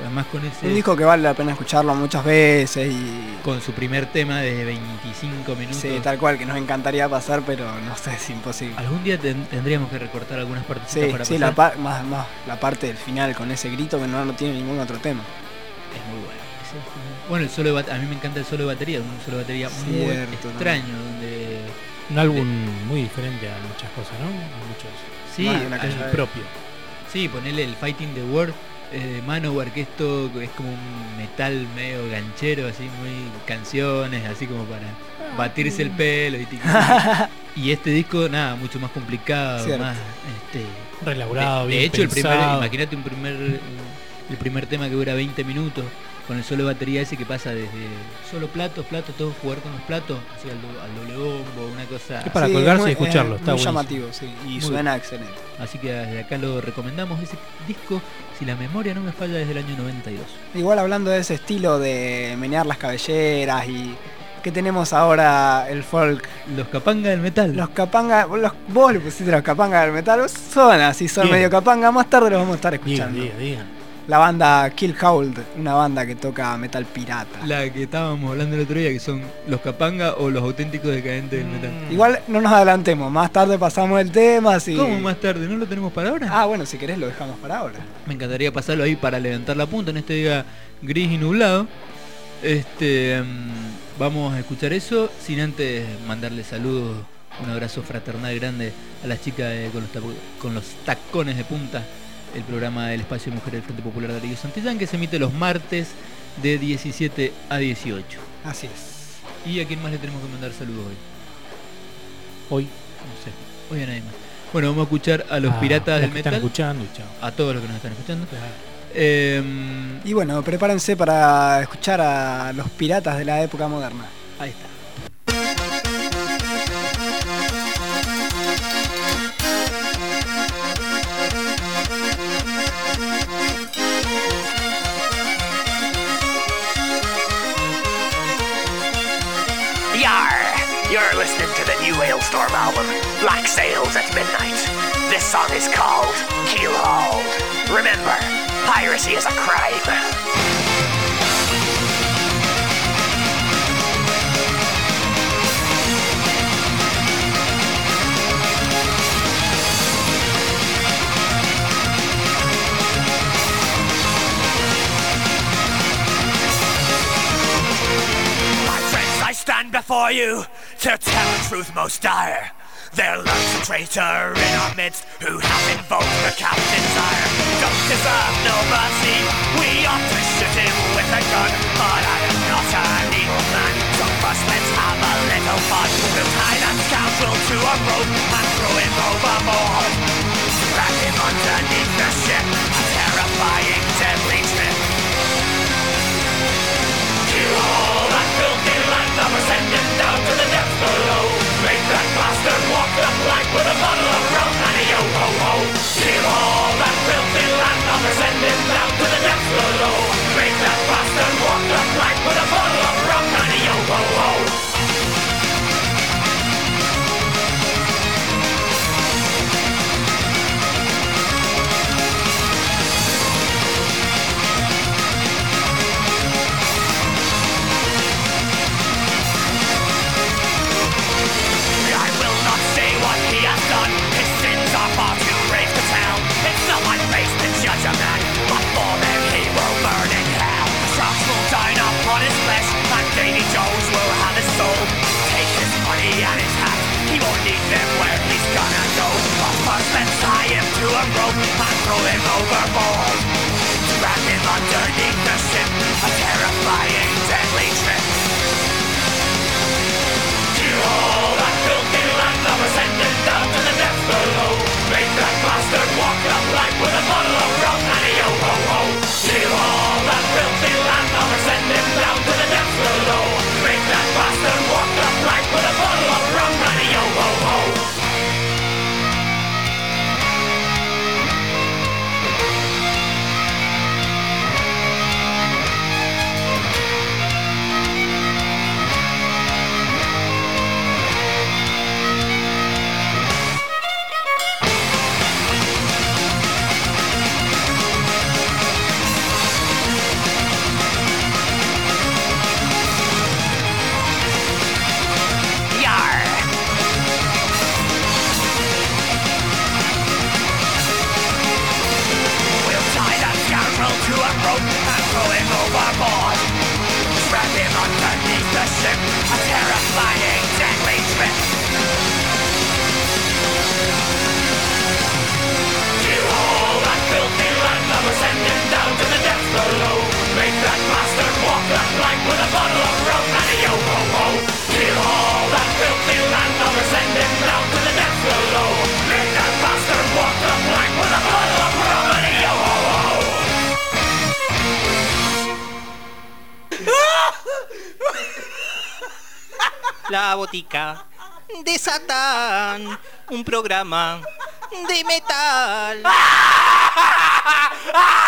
Además con ese, Un disco que vale la pena escucharlo muchas veces y con su primer tema de 25 minutos. sí, tal cual, que nos encantaría pasar, pero no sé, es imposible. Algún día ten- tendríamos que recortar algunas partes Sí, para sí, pasar. la, pa- más, más la parte del final con ese grito que no, no tiene ningún otro tema. Es muy bueno. Ese es muy- Bueno, el solo de a mí me encanta el solo de batería, un solo de batería muy extraño, donde Un álbum muy diferente a muchas cosas, ¿no? A muchos. sí, una al- propio. sí, ponerle el Fighting the World eh, Manowar, que esto es como un metal medio ganchero, así muy canciones, así como para batirse el pelo y. Y este disco, nada, mucho más complicado, Cierto. más este, Relaborado, de, de bien hecho, el primer, imagínate un primer, el primer tema que dura 20 minutos con el solo de batería ese que pasa desde solo platos, platos, todo jugar con los platos, así al, do- al doble bombo, una cosa. Es para Sí, colgarse muy- y escucharlo, es está muy buenísimo. llamativo, sí. Y Muy suena bien. excelente. Así que desde acá lo recomendamos ese disco, si la memoria no me falla, desde el año 92. Igual hablando de ese estilo de menear las cabelleras y que tenemos ahora el folk. Los capanga del metal. Los capanga, los, vos le pusiste los capanga del metal, son así, son Bien. medio capanga, más tarde los vamos a estar escuchando. digan. La banda Kill Hold, una banda que toca metal pirata. La que estábamos hablando el otro día, que son los capanga o los auténticos decadentes del metal. Igual no nos adelantemos, más tarde pasamos el tema. Si... ¿Cómo más tarde? ¿No lo tenemos para ahora? Ah, bueno, si querés lo dejamos para ahora. Me encantaría pasarlo ahí para levantar la punta en este día gris y nublado. Este, mm, vamos a escuchar eso sin antes mandarle saludos, un abrazo fraternal grande a las chicas de- con, los con los tacones de punta, el programa del Espacio de Mujer del Frente Popular de Darío Santillán que se emite los martes de 17 a 18. Así es. ¿Y a quién más le tenemos que mandar saludos hoy? Hoy. No sé, hoy a nadie más. Bueno, vamos a escuchar a los Ah, piratas del que están metal. escuchando chao. A todos los que nos están escuchando. Em, Y bueno, prepárense para escuchar a los piratas de la época moderna. ahí está. Black Sails at Midnight. This song is called Keel Hold. Remember, piracy is a crime. Stand before you to tell a truth most dire. There lurks a traitor in our midst who hath invoked the captain's ire. Don't deserve no mercy, we ought to shoot him with a gun. But I am not an evil man, so first let's have a little fun. We'll tie that scoundrel to a rope and throw him overboard. Drag him underneath the ship, a terrifying, deadly trip. Kill all that filthy landlubber, send him down to the depths below. Make that bastard with a bottle of rum and a yo-ho-ho. Kill all that filthy landlubber, send him down to the depths below. Make that bastard walk the plank with a bottle of Throw him overboard Trapped underneath ship, a terrifying, deadly trip. Kill all that filthy landlubber, send him down to the depths below. Make that bastard walk the plank with a bottle of rum and a yo-ho-ho. La botica de Satán, un programa de metal.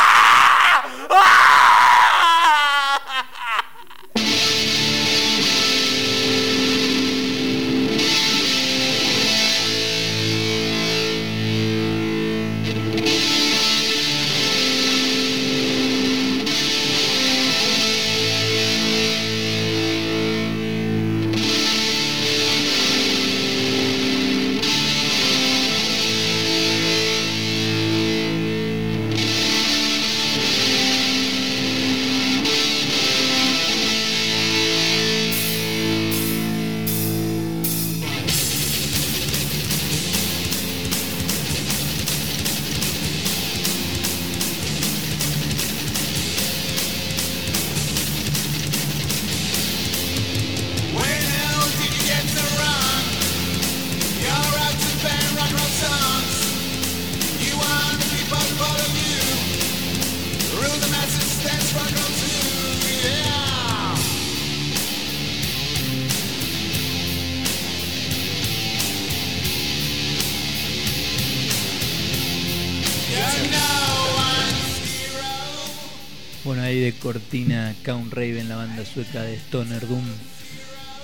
banda sueca de Stoner Doom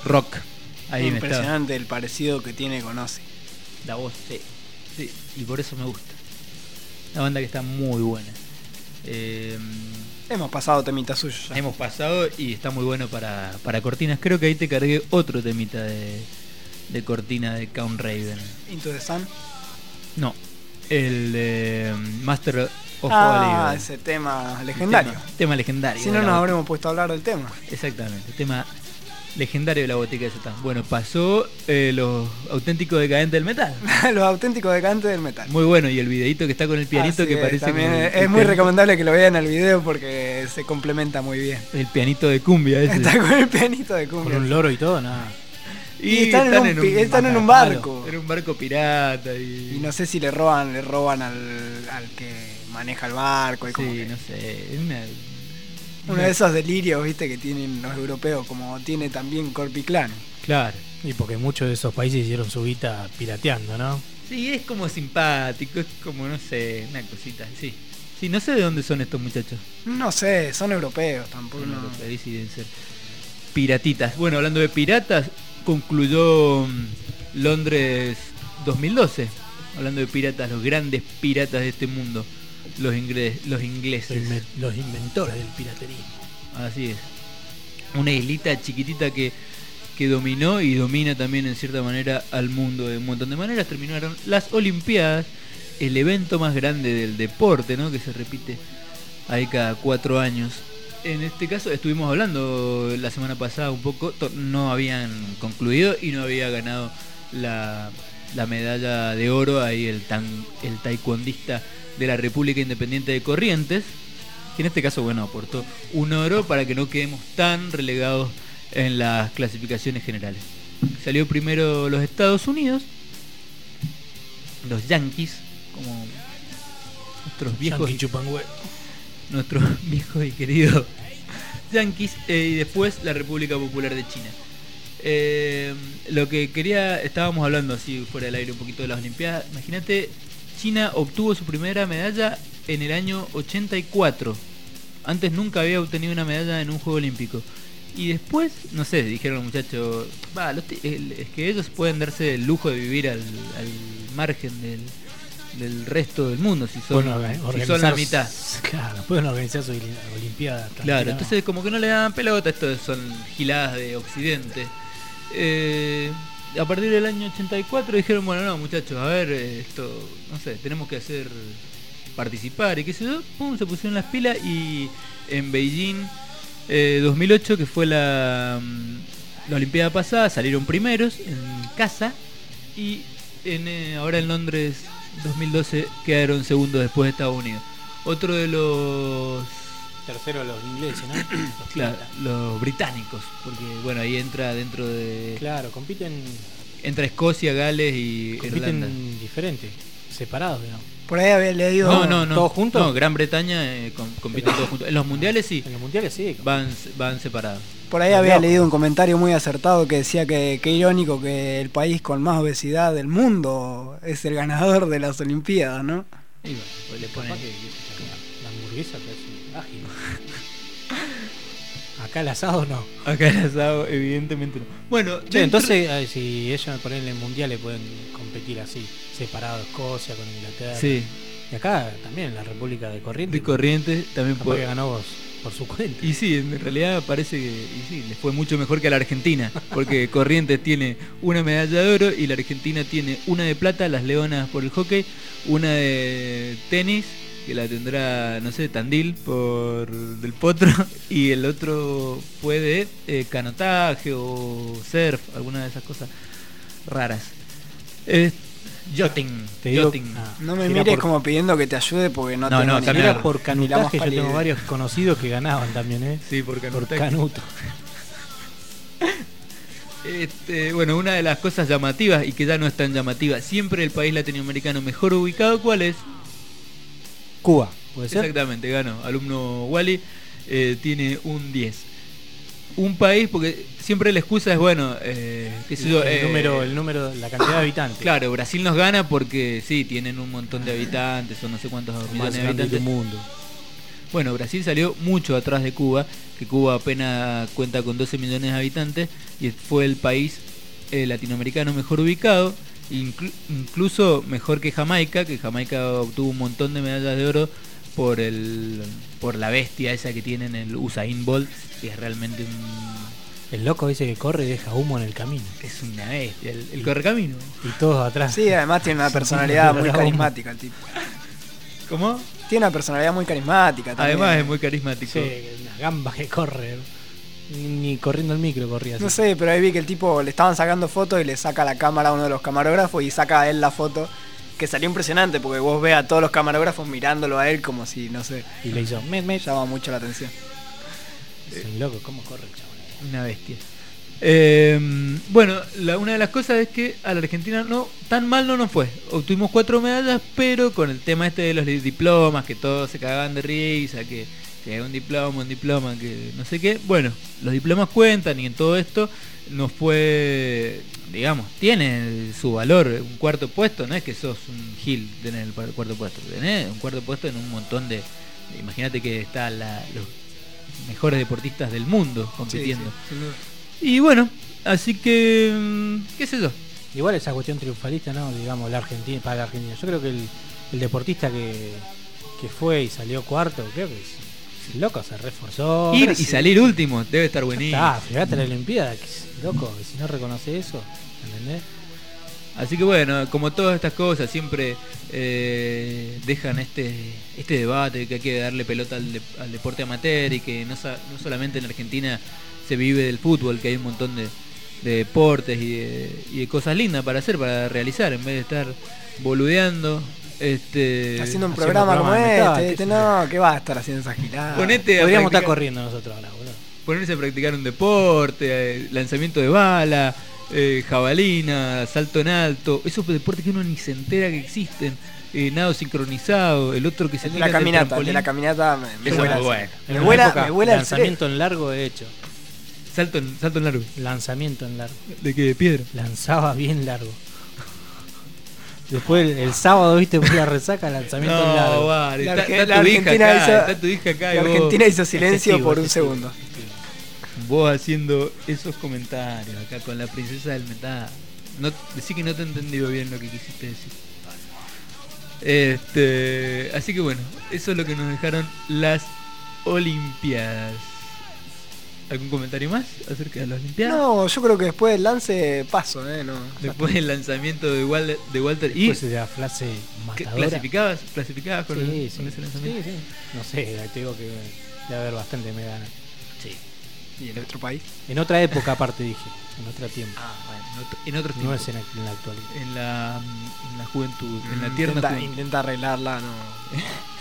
Rock. Ahí me estaba. Impresionante el parecido que tiene con Ozzy. La voz, sí. Sí, y por eso me gusta. Una banda que está muy buena. Eh, Hemos pasado temitas suyos ya. hemos pasado y está muy bueno para, para cortinas. Creo que ahí te cargué otro temita de, de cortina de Count Raven. Into the Sun. No, el de Master of Ah, ese tema legendario. Tema, tema legendario. Si no nos habremos puesto a hablar del tema. Exactamente, tema legendario de la botica de Satán. Bueno, pasó eh, los auténticos decadentes del metal. Los auténticos decantes del metal. Muy bueno, y el videito que está con el pianito Así que es, parece también que- es, muy recomendable que lo vean el video porque se complementa muy bien. El pianito de cumbia ese. Está con el pianito de Con cumbia. un loro y todo, nada. Y están en un pi- están en un barco. En un barco pirata y... Y no sé si le roban, le roban al, al que maneja el barco. Y como Sí, que- no sé. una- uno de esos delirios, viste, que tienen los europeos, como tiene también Corpi Clan. Claro. Y porque muchos de esos países hicieron su guita pirateando, ¿no? Sí, es como simpático, es como, no sé, una cosita, sí. Sí, no sé de dónde son estos muchachos. No sé, son europeos tampoco. Son no. europeos, sí deben ser piratitas. Bueno, hablando de piratas, concluyó mm, Londres 2012. Hablando de piratas, los grandes piratas de este mundo. Los, ingles, los ingleses. los inventores del piraterismo. Así es. Una islita chiquitita que, que dominó y domina también en cierta manera al mundo de un montón de maneras. Terminaron las Olimpiadas, el evento más grande del deporte, ¿no? Que se repite ahí cada cuatro años. En este caso estuvimos hablando la semana pasada un poco, no habían concluido y no había ganado la, la medalla de oro ahí el, tan, el taekwondista de la República Independiente de Corrientes, que en este caso, bueno, aportó un oro para que no quedemos tan relegados en las clasificaciones generales. Salió primero los Estados Unidos, los Yankees, como nuestros viejos, Yankee hue- nuestros viejos y queridos Yankees, eh, y después la República Popular de China. Eh, lo que quería, estábamos hablando así fuera del aire un poquito de las Olimpiadas. Imagínate, China obtuvo su primera medalla en el año 84. Antes nunca había obtenido una medalla en un Juego Olímpico. Y después, no sé, dijeron los muchachos, los el- es que ellos pueden darse el lujo de vivir al, al margen del, del resto del mundo, si son, si la mitad. Claro, pueden organizar su olimpiada. Claro, entonces como que no le dan pelota, esto son giladas de Occidente. Eh, a partir del año 84 dijeron, bueno, no muchachos, a ver, eh, esto, no sé, tenemos que hacer participar y qué sé yo, pum, se pusieron las pilas y en Beijing eh, 2008, que fue la, mm, la Olimpiada pasada, salieron primeros en casa y eh, ahora en Londres 2012 quedaron segundos después de Estados Unidos. Otro de los Tercero los ingleses, ¿no? Los Claro, los británicos, porque bueno, ahí entra dentro de... Claro, compiten, Entra Escocia, Gales y Irlanda. compiten diferentes, separados, digamos. Por ahí había leído. No, no, no. ¿Todos juntos? No, Gran Bretaña eh, com- compiten todos juntos. En los mundiales sí, En los mundiales sí. van, van separados. Por ahí había leído un comentario muy acertado que decía que qué irónico que el país con más obesidad del mundo es el ganador de las Olimpiadas, ¿no? Y bueno, pues le ponen. Que, la hamburguesa parece ágil. Acá el asado no. Acá el asado, evidentemente no. Bueno, dentro- entonces, ay, si ellos por en el mundial le pueden competir así, separado Escocia con Inglaterra. Sí. Y acá también en la República de Corrientes. de Corrientes también puede. ganó vos por su cuenta. Y sí, en realidad parece que y sí, le fue mucho mejor que a la Argentina, porque Corrientes tiene una medalla de oro y la Argentina tiene una de plata, las Leonas por el hockey, una de tenis, que la tendrá, no sé, Tandil por del potro, y el otro fue de eh, canotaje o surf, alguna de esas cosas raras. Eh, yachting, Te digo- yachting. ah, No me mires por- como pidiendo que te ayude porque no, No, tengo no, ni. Era por canutaje, yo tengo varios conocidos que ganaban también, ¿eh? Sí, por Por canuto. Este, bueno, una de las cosas llamativas y que ya no es tan llamativa, siempre el país latinoamericano mejor ubicado, ¿cuál es? Cuba, ¿puede ser? Exactamente, ganó. Alumno Wally eh, tiene un 10. Un país, porque siempre la excusa es, bueno, eh, qué sé yo, el, eh, número, el número, la cantidad de habitantes. Claro, Brasil nos gana porque sí, tienen un montón de habitantes, o no sé cuántos millones de habitantes. del mundo. Bueno, Brasil salió mucho atrás de Cuba, que Cuba apenas cuenta con 12 millones de habitantes y fue el país eh, latinoamericano mejor ubicado, inclu- incluso mejor que Jamaica, que Jamaica obtuvo un montón de medallas de oro por el por la bestia esa que tienen el Usain Bolt, que es realmente un El loco dice que corre y deja humo en el camino. es una bestia, el, el correcamino. Y todos atrás. Sí, además tiene una personalidad sí, muy carismática el tipo. ¿Cómo? Tiene una personalidad muy carismática también. Además es muy carismático. Sí, unas gambas que corre. Ni, corriendo el micro corría así. No sé, pero ahí vi que el tipo le estaban sacando fotos y le saca la cámara a uno de los camarógrafos y saca a él la foto. Que salió impresionante porque vos ves a todos los camarógrafos mirándolo a él como si, no sé, Y le hizo, me, me. llama mucho la atención. Es un loco, ¿cómo corre el chabón? Una bestia. Eh, bueno, la- una de las cosas es que a la Argentina no tan mal no nos fue. Obtuvimos cuatro medallas, pero con el tema este de los diplomas, que todos se cagaban de risa, que, que un diploma, un diploma, que no sé qué. Bueno, los diplomas cuentan y en todo esto nos fue, digamos, tiene su valor. Un cuarto puesto, no es que sos un gil tener el cuar- cuarto puesto, tenés un cuarto puesto en un montón de... Imagínate que están los mejores deportistas del mundo compitiendo. Sí, sí. Y bueno, así que, mm, qué sé yo. Igual esa cuestión triunfalista, ¿no? Digamos, la Argentina, para la Argentina. Yo creo que el, el deportista que, que fue y salió cuarto, creo que es, loco se reforzó. Ir y salir último, debe estar buenísimo. Ah, fíjate la Olimpiada, loco, si no reconoce eso, ¿entendés? Así que bueno, como todas estas cosas, siempre eh, dejan este este debate de que hay que darle pelota al, de- al deporte amateur y que no, solamente en Argentina se vive del fútbol, que hay un montón de, de deportes y de, y de cosas lindas para hacer, para realizar, en vez de estar boludeando. Este, Haciendo un haciendo programa como programa de este, este, no, ¿qué va a estar haciendo esa gilada? Ponete a Podríamos estar corriendo nosotros ahora, boludo. ponerse a practicar un deporte, eh, lanzamiento de bala, eh, jabalina, salto en alto, esos deportes que uno ni se entera que existen, eh, nado sincronizado, el otro que se la caminata, de la caminata me, vuela, es muy bueno. me vuela, una época, me vuela el lanzamiento en largo he hecho. Salto en, salto en largo. Lanzamiento en largo. ¿De qué? ¿De piedra? Lanzaba bien largo. Después el, el sábado, viste, fui a resaca, lanzamiento en No, largo. vale, La está, Arge- está la tu hija Argentina acá, hizo- está tu hija acá y La vos, Argentina hizo silencio por un segundo. vos haciendo esos comentarios acá con la princesa del metal. No, decí que no te he entendido bien lo que quisiste decir. Este, así que bueno, eso es lo que nos dejaron las Olimpiadas. ¿Algún comentario más acerca de las Olimpiadas? No, yo creo que después del lance paso, ¿eh? No. Después del lanzamiento de, Wal- de Walter y Después de la frase ¿qué- matadora. ¿clasificabas? ¿Clasificabas con, el- Sí, sí, con ese sí, lanzamiento? sí. No sé, te digo que debe haber bastante me gana. ¿Y en otro país? En otra época aparte dije, en otro tiempo. Ah, bueno, en otro, en otros no es en, la- en la actualidad. en la, en la juventud, en la tierna intenta, juventud. intenta arreglarla, no.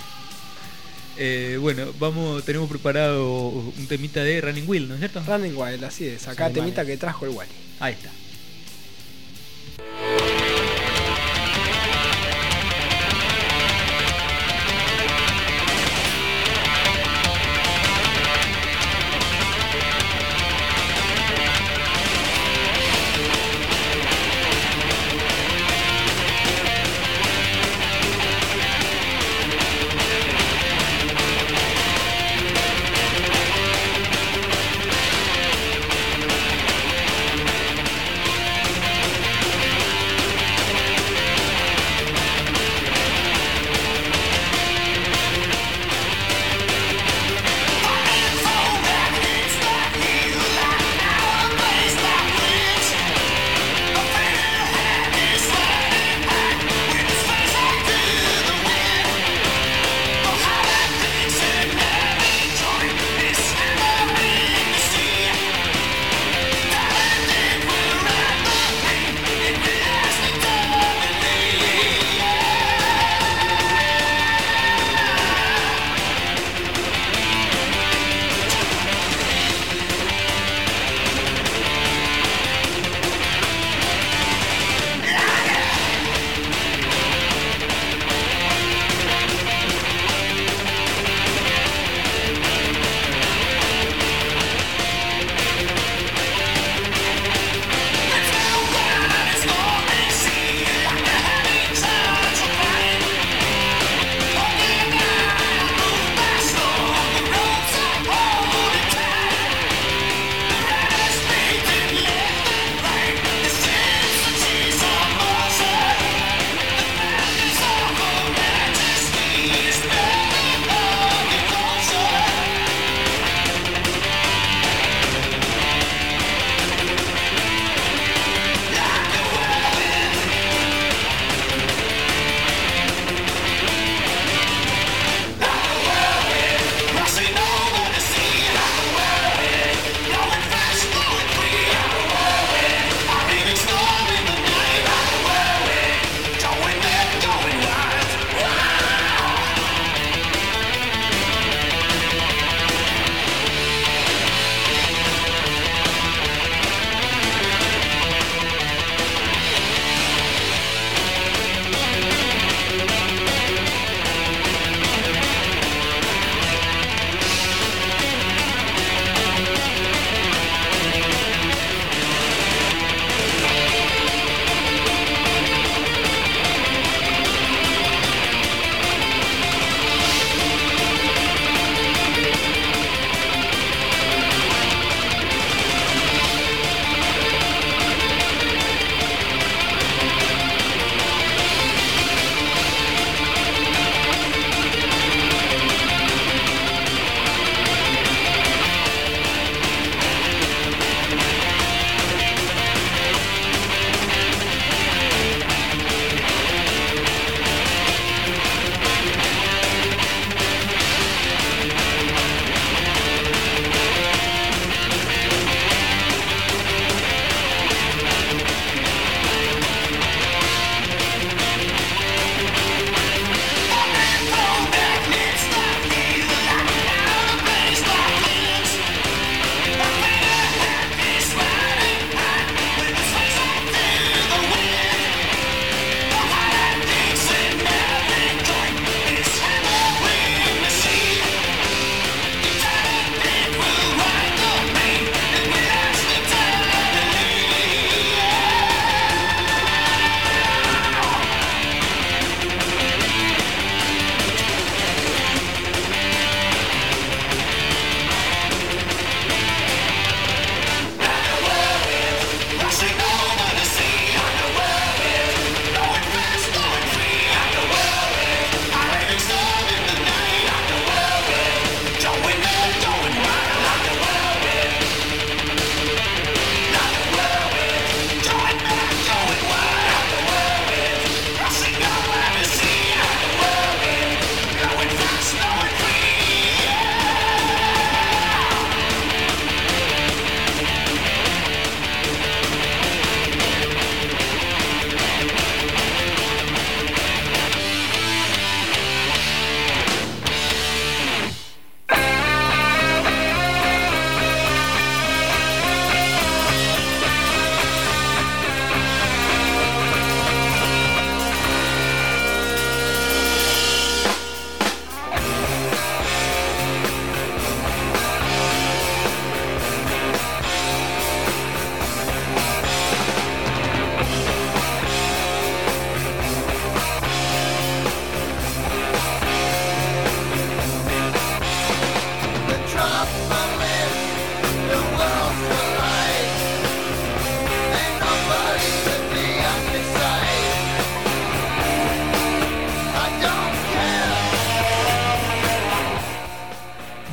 Eh, bueno, vamos, tenemos preparado un temita de Running Wheel, ¿no es cierto? Running Wild, así es. Acá temita que trajo el Wally. Ahí está.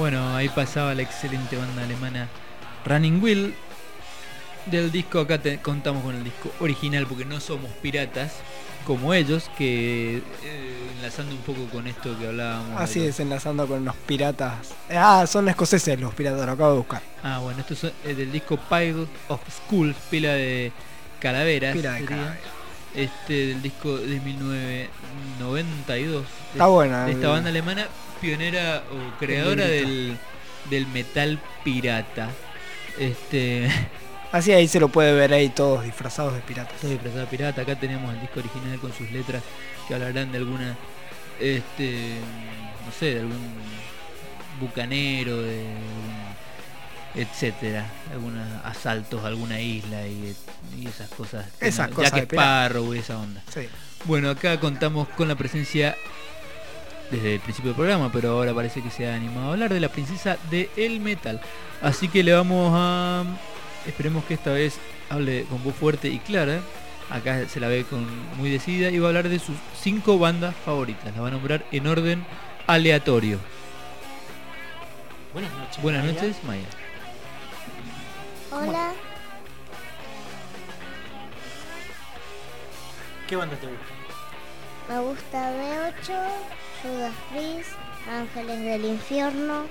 Bueno, ahí pasaba la excelente banda alemana Running Wheel. Del disco acá te- contamos con el disco original porque no somos piratas como ellos, que eh, enlazando un poco con esto que hablábamos. Así los- desenlazando con los piratas. Ah, son escoceses los piratas, lo acabo de buscar. Ah, bueno, esto es eh, del disco Pile of Schools, pila de calaveras. Pila de sería. calaveras. Este del disco de 1992. de- Está buena, De esta el- banda alemana pionera o creadora del, del metal pirata. Este. Así ahí se lo puede ver ahí todos disfrazados de piratas. Todo disfrazado de pirata. Acá tenemos el disco original con sus letras que hablarán de alguna, este, no sé, de algún bucanero, de etcétera, algunos asaltos a alguna isla y, y esas cosas. que Esas no- cosas de pirata. Sparrow y esa onda. Sí. Bueno, acá contamos con la presencia desde el principio del programa, pero ahora parece que se ha animado a hablar de la princesa de el metal. Así que le vamos a esperemos que esta vez hable con voz fuerte y clara. Acá se la ve con muy decidida y va a hablar de sus cinco bandas favoritas. La va a nombrar en orden aleatorio. Buenas noches. Buenas Maya. noches, Maya. Hola, ¿Qué banda te gusta? me gusta B8, Judas Priest, Ángeles del Infierno,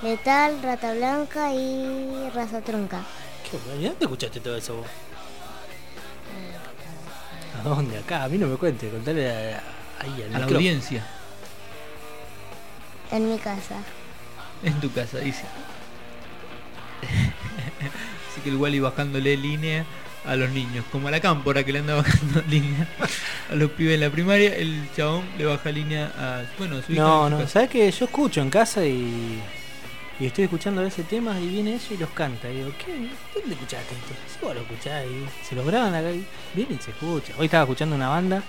Letal, Rata Blanca y Raza Trunca. ¿Qué? ¿Y dónde escuchaste todo eso vos? ¿A dónde? Acá, a mí no me cuente, contale a, ahí al A la audiencia, En mi casa. en tu casa, dice. Así que el Wally bajándole línea a los niños, como a la cámpora que le anda bajando línea a los pibes de la primaria, el chabón le baja línea a, bueno, a su hija No, en no. ¿sabes que Yo escucho en casa y, y estoy escuchando ese tema y viene ella y los canta. Y digo, ¿qué? ¿Dónde escuchaste esto? Si vos lo escuchás y se lo graban acá y viene y se escucha. Hoy estaba escuchando una banda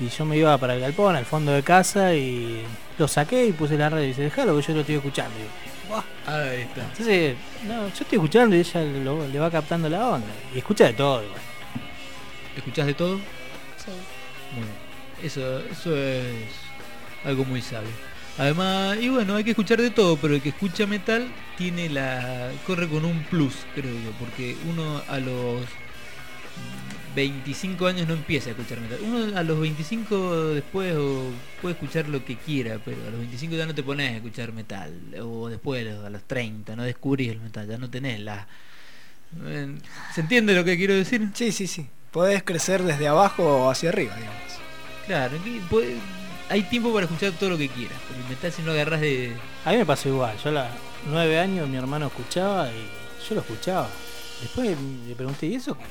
y yo me iba para el galpón, al fondo de casa y lo saqué y puse la radio y dice, dejalo que yo lo estoy escuchando. Y digo, "Buah". Ahí está. Entonces, no, yo estoy escuchando y ella lo- le va captando la onda. Y escucha de todo igual. ¿Escuchás de todo? Sí. Muy bien. Eso, eso es algo muy sabio. Además, y bueno, hay que escuchar de todo, pero el que escucha metal tiene la. corre con un plus, creo yo, porque uno a los 25 años no empieza a escuchar metal. Uno a los 25 después o puede escuchar lo que quiera, pero a los 25 ya no te pones a escuchar metal. O después a los 30 no descubrís el metal, ya no tenés la. Eh, ¿Se entiende lo que quiero decir? Sí, sí, sí. Podés crecer desde abajo o hacia arriba, digamos. Claro, puede- hay tiempo para escuchar todo lo que quieras. Porque el metal si no agarras de. A mí me pasó igual. Yo a los nueve años mi hermano escuchaba y yo lo escuchaba. Después le pregunté, ¿y eso qué?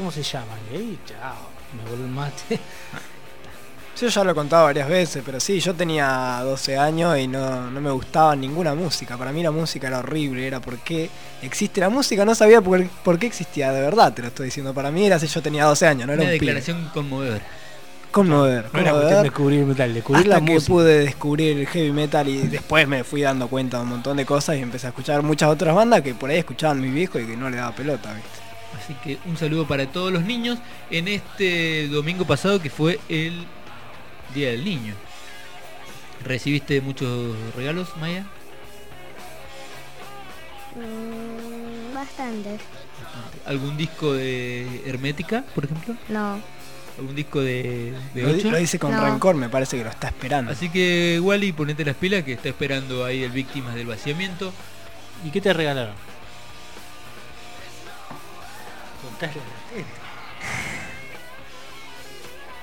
Cómo se llama? Y ahí, chao, me volvió un mate. Yo ya lo he contado varias veces, pero sí, yo tenía 12 años y no, no me gustaba ninguna música. Para mí la música era horrible, era porque existe la música, no sabía por, por qué existía, de verdad te lo estoy diciendo. Para mí era si yo tenía 12 años, no era Una un pibe. declaración conmovedora. Conmover, No era cuestión de descubrir metal, descubrir Hasta la que música. pude descubrir el heavy metal y después me fui dando cuenta de un montón de cosas y empecé a escuchar muchas otras bandas que por ahí escuchaban mis viejos y que no le daba pelota, ¿viste? Así que un saludo para todos los niños en este domingo pasado que fue el Día del Niño. ¿Recibiste muchos regalos, Maya? Mm, bastante. ¿Algún disco de Hermética, por ejemplo? No. ¿Algún disco de, de Lo, di- 8? lo dice con No. rencor, me parece que lo está esperando. Así que Wally, ponete las pilas que está esperando ahí el víctimas del vaciamiento. ¿Y qué te regalaron?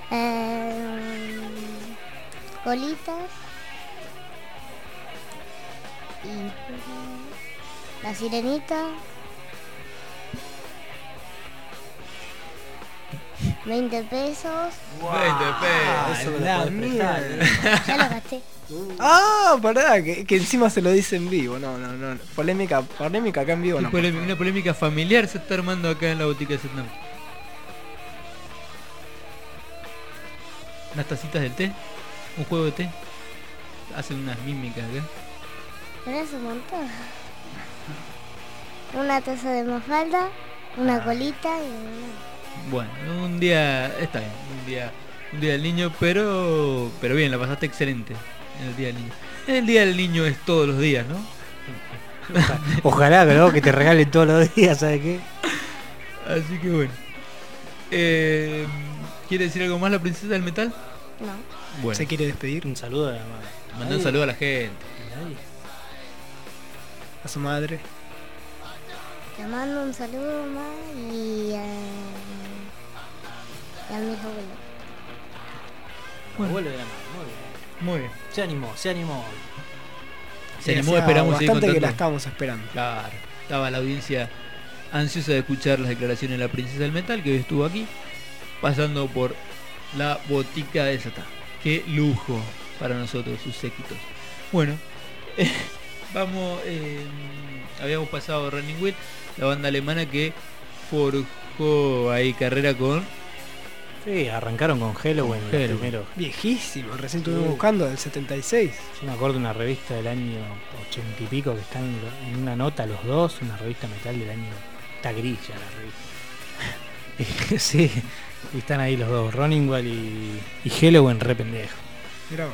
Eh, colitas. Y la sirenita. 20 pesos. 20 pesos. Eso me lo la mierda. Ya lo gasté. Ah, pará, que, que encima se lo dice en vivo. No, no, no. Polémica, polémica acá en vivo, no. Qué polémica- una polémica familiar se está armando acá en la botica de Setnam. Unas tacitas del té, un juego de té. Hacen unas mímicas acá. Tenés un montón. Una taza de mafalda, una colita y. Bueno, un día, está bien, un día, un día del niño, pero, pero bien, la pasaste excelente. En el Día del Niño. El Día del Niño es todos los días, ¿no? Ojalá, ¿no? que te regalen todos los días, ¿sabes qué? Así que bueno. Eh, ¿Quiere decir algo más la princesa del metal? No. Bueno. ¿Se quiere despedir? Un saludo a, Manda un saludo a la gente. A su madre. Te mando un saludo más y a, y a mis abuelos. Abuelo de la madre, muy bien. Se animó, se animó. Se animó, hacía esperamos seguir bastante que la estábamos esperando. Claro, estaba la audiencia ansiosa de escuchar las declaraciones de la princesa del metal que hoy estuvo aquí, pasando por la botica de Satán. Qué lujo para nosotros, sus séquitos. Bueno, eh, vamos, eh, habíamos pasado Running Wheel, la banda alemana que forjó ahí carrera con Sí, arrancaron con Halloween Con Halloween. primeros. Viejísimo, recién estuvimos buscando del 76. Yo me acuerdo de una revista del año ochenta y pico que están en una nota los dos, una revista metal del año. Está gris ya la revista. sí, y están ahí los dos, Ronningwall y, y Halloween re pendejo. Mirá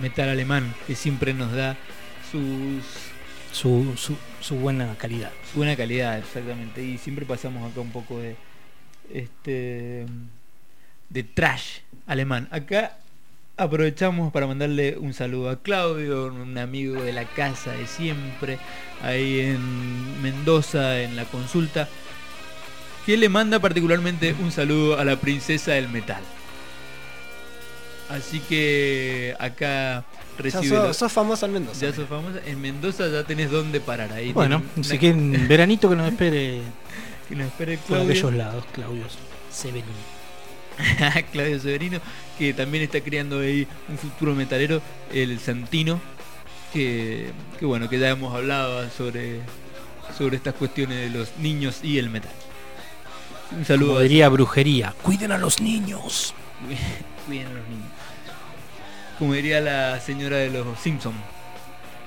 metal alemán que siempre nos da sus Su, su, su buena calidad. buena calidad exactamente y siempre pasamos acá un poco de este de trash alemán acá aprovechamos para mandarle un saludo a Claudio un amigo de la casa de siempre ahí en Mendoza en la consulta que le manda particularmente un saludo a la princesa del metal así que acá Ya recibe sos, sos famoso en Mendoza. ya sos famosa. En Mendoza ya tenés dónde parar. Ahí Bueno, así una- que en veranito que nos espere que nos espere por Claudio. aquellos lados, Claudio Severini. Claudio Severino, que también está creando ahí un futuro metalero, el Santino, que, que bueno, que ya hemos hablado sobre, sobre estas cuestiones de los niños y el metal. Un saludo Como diría brujería. Cuiden a los niños. Cuiden a los niños. Como diría la señora de los Simpsons.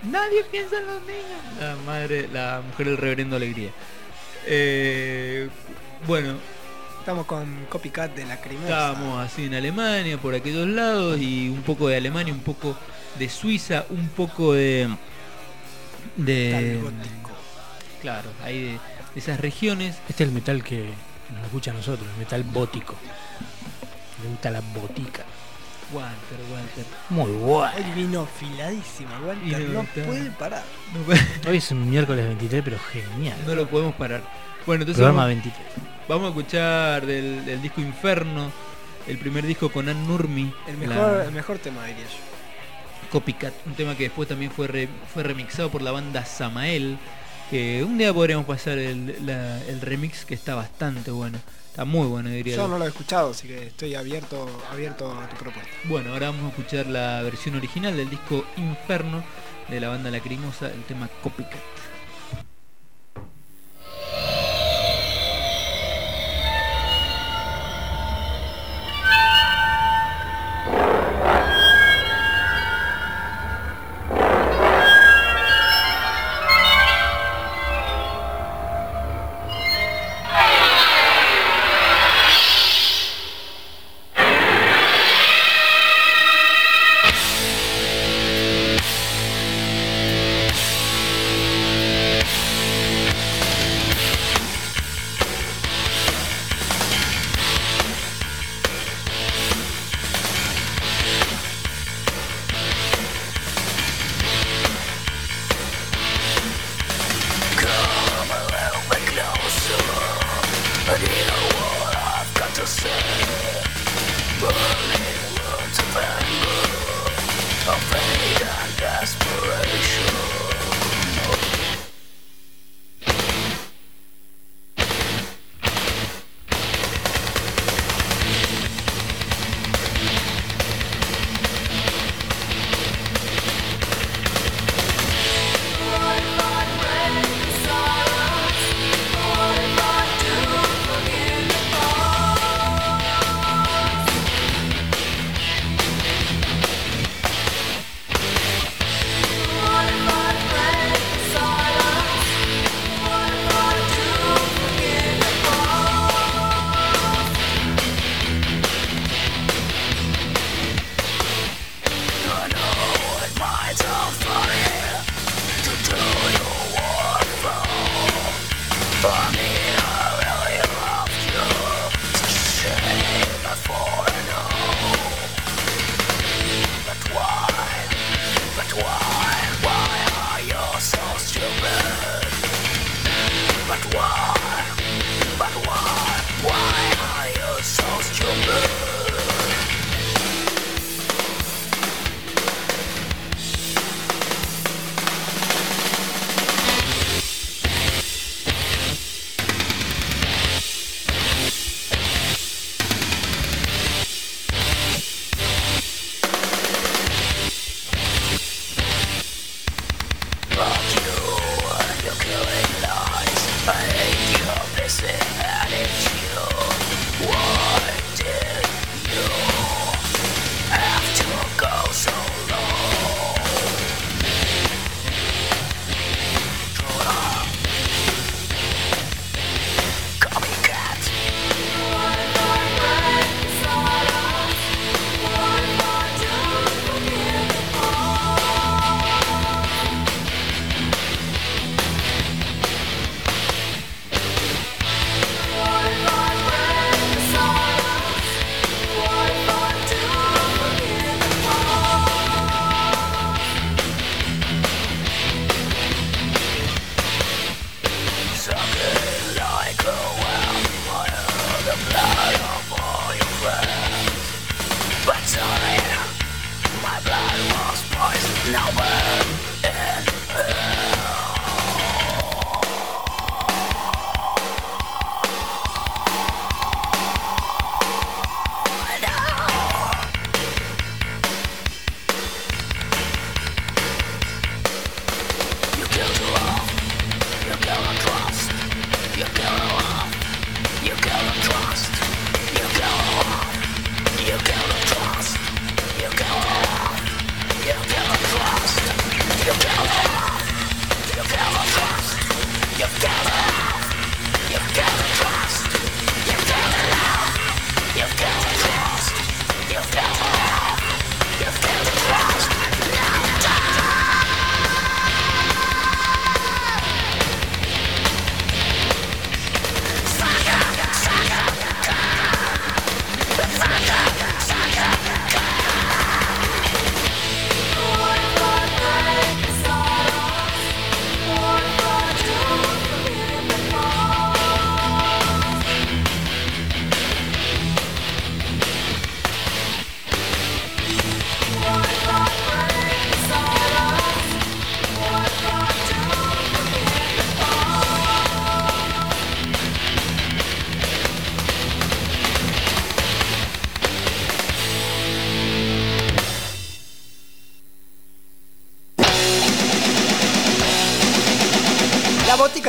Nadie piensa en los niños. La madre, la mujer del reverendo Alegría. Eh, bueno, Estamos con Copycat de la Cremosa. estábamos así en Alemania, por aquellos lados, y un poco de Alemania, un poco de Suiza, un poco de. de. Claro, ahí de, de esas regiones. Este es el metal que nos escucha a nosotros, el metal bótico. Le gusta la botica. Walter, Walter. Muy bueno. Hoy vino afiladísimo, Walter. Y no puede parar. Hoy es un miércoles 23, pero genial. No lo podemos parar. Bueno, entonces Programa vamos, 23. vamos a escuchar del, del disco Inferno, el primer disco con Ann Nurmi. El la mejor, el mejor tema, diría yo. Copycat, un tema que después también fue, re- fue remixado por la banda Samael. Que un día podríamos pasar el, la- el remix que está bastante bueno. Está muy bueno, diría Yo yo. no lo he escuchado, así que estoy abierto, abierto a tu propuesta. Bueno, ahora vamos a escuchar la versión original del disco Inferno de la banda Lacrimosa, el tema Copycat.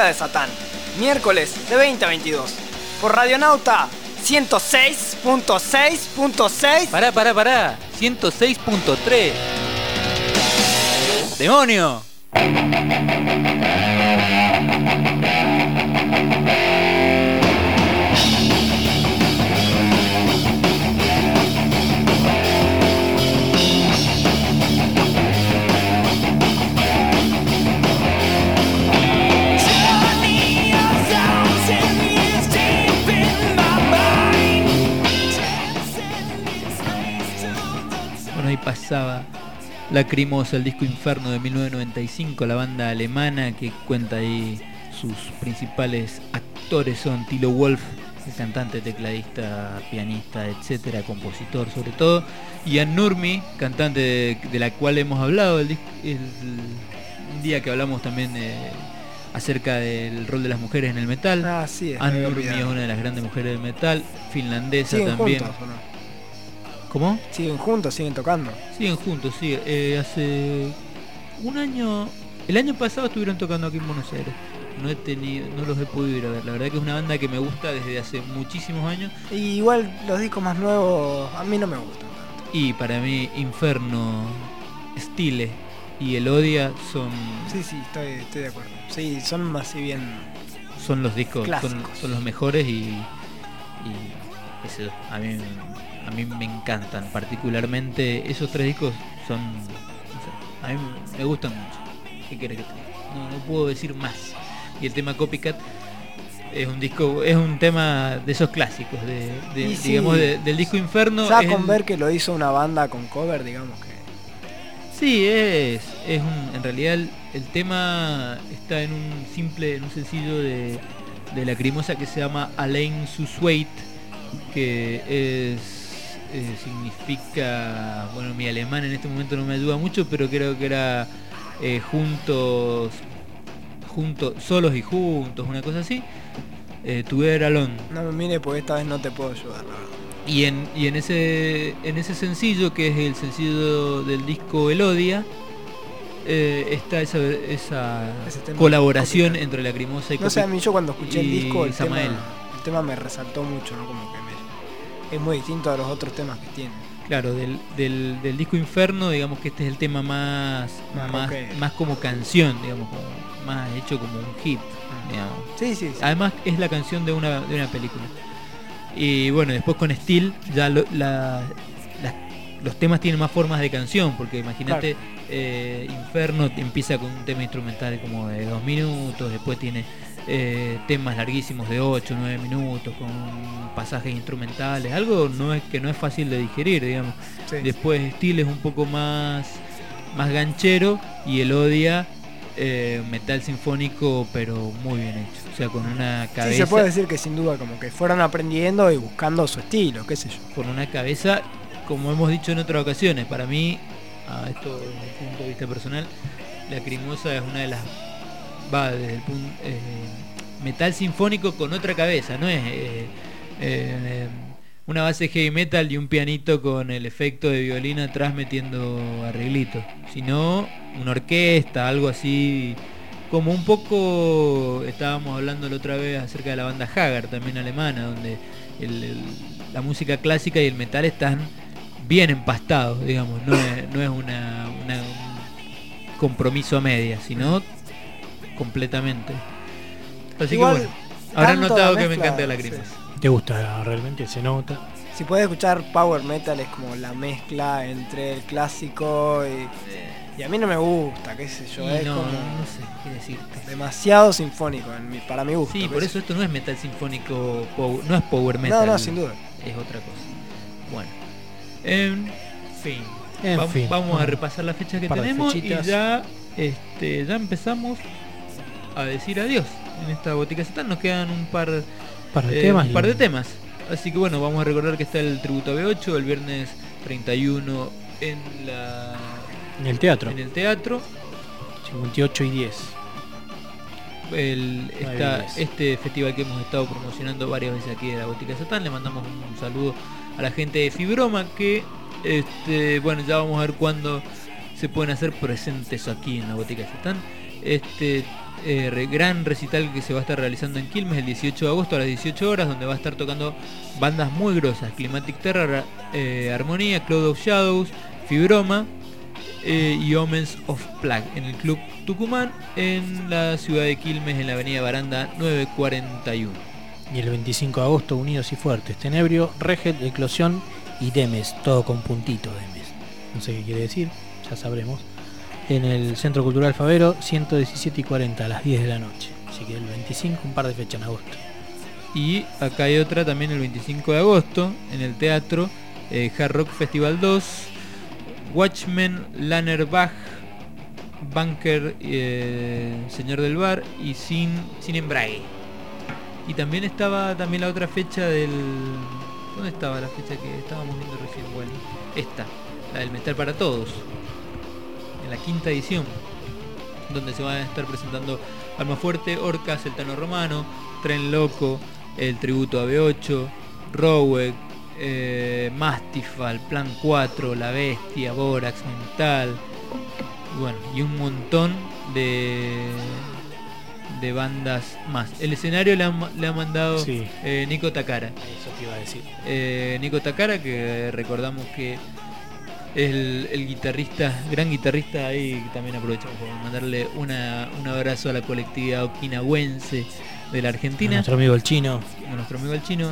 De Satán, miércoles de 20 a 22. Por Radionauta 106.6.6. Pará, pará, pará. 106.3. ¡Demonio! Lacrimosa, el disco Inferno de 1995, la banda alemana que cuenta ahí sus principales actores son Tilo Wolf, el cantante, tecladista, pianista, etcétera, compositor sobre todo, y Ann Nurmi, cantante de, de la cual hemos hablado el, día que hablamos también de- acerca del rol de las mujeres en el metal. Ah, sí, es, una de las grandes mujeres del metal, finlandesa también. ¿Cómo? Siguen juntos, siguen tocando. Siguen juntos, sí. Eh, hace un año, el año pasado estuvieron tocando aquí en Buenos Aires. No he tenido, no los he podido ir a ver. La verdad que es una banda que me gusta desde hace muchísimos años. Y igual los discos más nuevos a mí no me gustan. Y para mí, Inferno, Stile y Elodia son, Sí, sí, estoy, estoy de acuerdo. Sí, son más si bien. son los discos, son, son los mejores y, y yo, a mí, a mí me encantan. Particularmente esos tres discos son, no sé, a mí me gustan mucho. ¿Qué querés que te diga? No, no puedo decir más. Y el tema Copycat es un disco, es un tema de esos clásicos, de, de- Y sí, digamos de- del disco Inferno. Ya con ver que lo hizo una banda con cover, digamos que. Sí, es, es un, en realidad el, el tema está en un simple, en un sencillo de, de Lacrimosa que se llama Alain Susweit, que es eh, significa, bueno, mi alemán en este momento no me ayuda mucho, pero creo que era eh, juntos, juntos, solos y juntos, una cosa así. Eh, Together Alone. No me mire porque esta vez no te puedo ayudar, la verdad. Y en, y en ese en ese sencillo, que es el sencillo del disco Elodia, eh, está esa, esa colaboración entre Lacrimosa y No sé, a mí yo cuando escuché el disco, el tema, el tema me resaltó mucho, ¿no? Como que me, es muy distinto a los otros temas que tiene. Claro, del, del, del disco Inferno, digamos que este es el tema más Más más, como canción, digamos, como más hecho como un hit, digamos. Sí, sí, sí. Además es la canción de una, de una película. Y bueno, después con Steel ya lo- la- los temas tienen más formas de canción, porque imagínate, eh, Inferno empieza con un tema instrumental como de dos minutos, después tiene eh, temas larguísimos de 8, 9 minutos, con pasajes instrumentales, algo no es que no es fácil de digerir, digamos. Sí. Después Steel es un poco más, más ganchero y el Odia eh, metal sinfónico pero muy bien hecho. O sea, con una cabeza. Sí, se puede decir que sin duda como que fueron aprendiendo y buscando su estilo, qué sé yo. con una cabeza, como hemos dicho en otras ocasiones, para mí, a esto desde el punto de vista personal, la Crimosa es una de las va desde el punto metal sinfónico con otra cabeza, no es eh, eh, una base heavy metal y un pianito con el efecto de violín atrás metiendo arreglitos, sino una orquesta, algo así como un poco estábamos hablando la otra vez acerca de la banda Hagar, también alemana, donde la música clásica y el metal están bien empastados, digamos, no es, no es una, un compromiso a media, sino completamente. Así Igual, que bueno, habrán notado que me encanta la sí. lágrimas. ¿Te gusta realmente? ¿Se nota? Si puedes escuchar power metal es como la mezcla entre el clásico y, y a mí no me gusta, qué sé yo, Y es no, como no sé qué decirte. demasiado sinfónico en mi- para mi gusto. Sí, por sé eso esto no es metal sinfónico, no es power metal. no, sin duda. Es otra cosa. Bueno, en fin. En fin, Vamos a repasar la fecha que tenemos y ya, este, ya empezamos a decir adiós en esta botica Satán. Nos quedan un par, Par de eh, temas un par de temas. Así que bueno, vamos a recordar que está el tributo a B8 el viernes 31 en la En el teatro. en el teatro. 58 y 10. El, está este festival que hemos estado promocionando varias veces aquí de la Botica Satán. Le mandamos un saludo a la gente de Fibroma que este, bueno ya vamos a ver cuándo se pueden hacer presentes aquí en la Botica Satán. Este eh, gran recital que se va a estar realizando en Quilmes el 18 de agosto a las 18 horas, donde va a estar tocando bandas muy grosas, Climatic Terror, eh, Armonía, Cloud of Shadows, Fibroma, eh, y Omens of Plague en el Club Tucumán en la ciudad de Quilmes en la avenida Baranda 941. Y el 25 de agosto, Unidos y Fuertes, Tenebrio, Reget, Eclosión y Demes, todo con puntito Demes. No sé qué quiere decir, ya sabremos. En el Centro Cultural Favero, 117 y 40 a las 10 de la noche. Así que el 25, un par de fechas en agosto. Y acá hay otra también el 25 de agosto en el teatro eh, Hard Rock Festival 2, Watchmen, Lannerbach, Bunker, eh, Señor del Bar y Sin, Sin Embrague. Y también estaba también la otra fecha del... ¿Dónde estaba la fecha que estábamos viendo recién? Bueno, esta, la del Metal para Todos, en la quinta edición, donde se van a estar presentando Alma Fuerte, Orcas, El Tano Romano, Tren Loco, el tributo a B8, Rowek, eh, Mastifal, Plan 4, La Bestia, Borax, Mental, bueno, y un montón de de bandas más. El escenario le ha, ma- le ha mandado Sí. eh, Nico Takara. Eso te iba a decir. Eh, Nico Takara, que recordamos que el, el guitarrista, gran guitarrista ahí, también aprovechamos para mandarle una, un abrazo a la colectividad okinawense de la A Argentina. nuestro amigo el chino, a nuestro amigo el chino.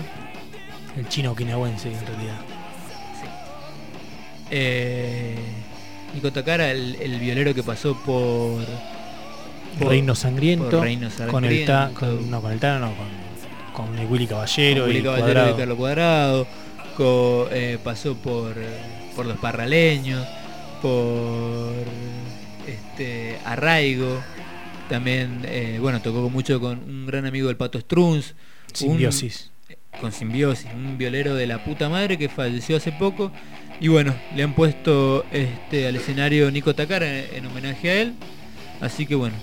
el chino okinawense en realidad. Eh, Nico Takara, el, el violero que pasó por, por- Reino Sangriento, por Reino con el ta, con, no con el Tano, no, con, con el Willy Caballero con Willy y Caballero Cuadrado. y Carlos Cuadrado, co- eh, pasó por, por los parraleños, por este Arraigo, también, eh, bueno, tocó mucho con un gran amigo del Pato Struns. un- Simbiosis. con Simbiosis, un violero de la puta madre que falleció hace poco. Y bueno, le han puesto este, al escenario Nico Takara en, en homenaje a él. Así que bueno,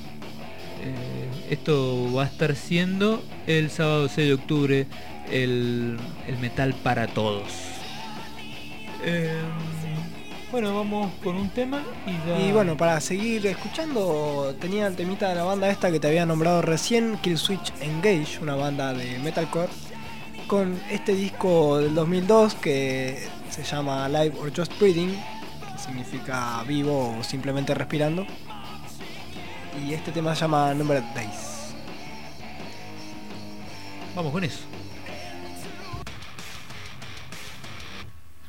eh, esto va a estar siendo el sábado 6 de octubre el, el metal para todos. Eh, bueno, vamos con un tema y ya... Y bueno, para seguir escuchando, tenía el temita de la banda esta que te había nombrado recién, Killswitch Engage, una banda de metalcore, con este disco del 2002 que se llama Live or Just Breathing, que significa vivo o simplemente respirando. Y este tema se llama Number Days. Vamos con eso.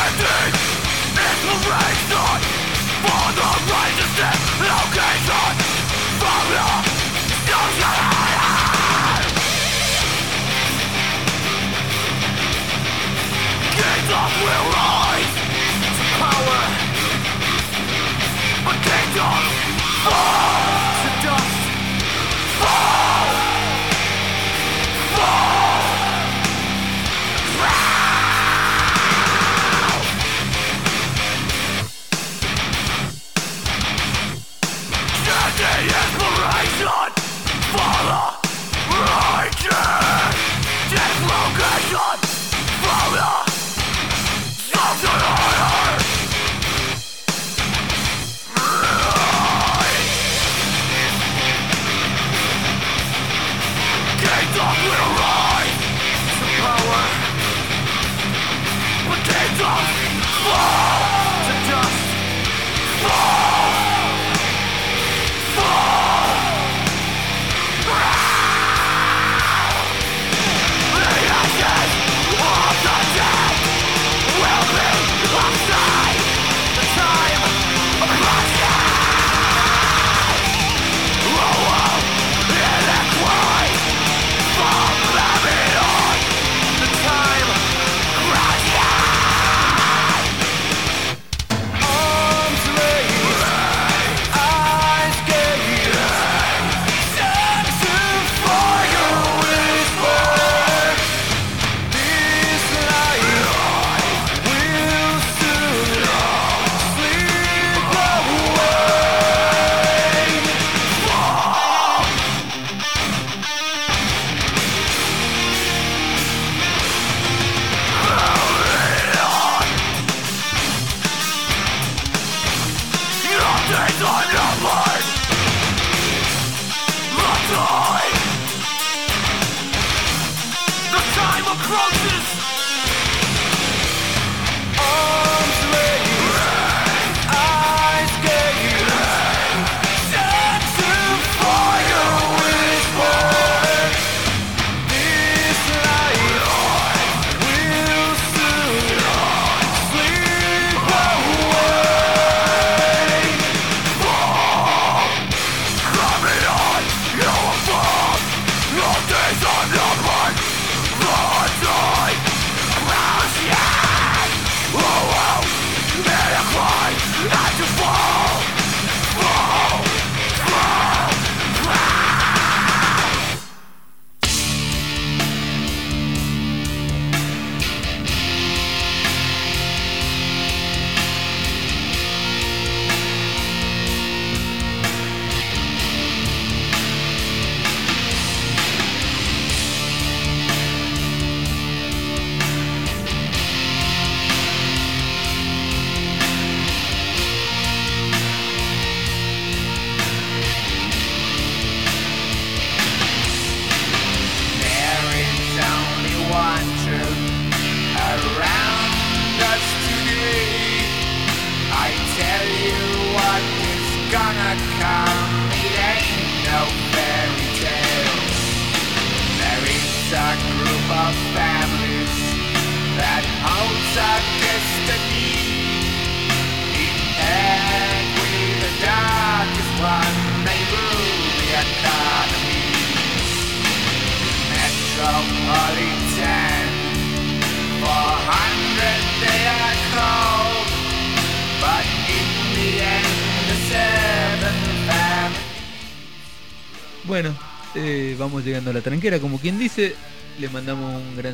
Standing inspiration for the from. Kingdoms will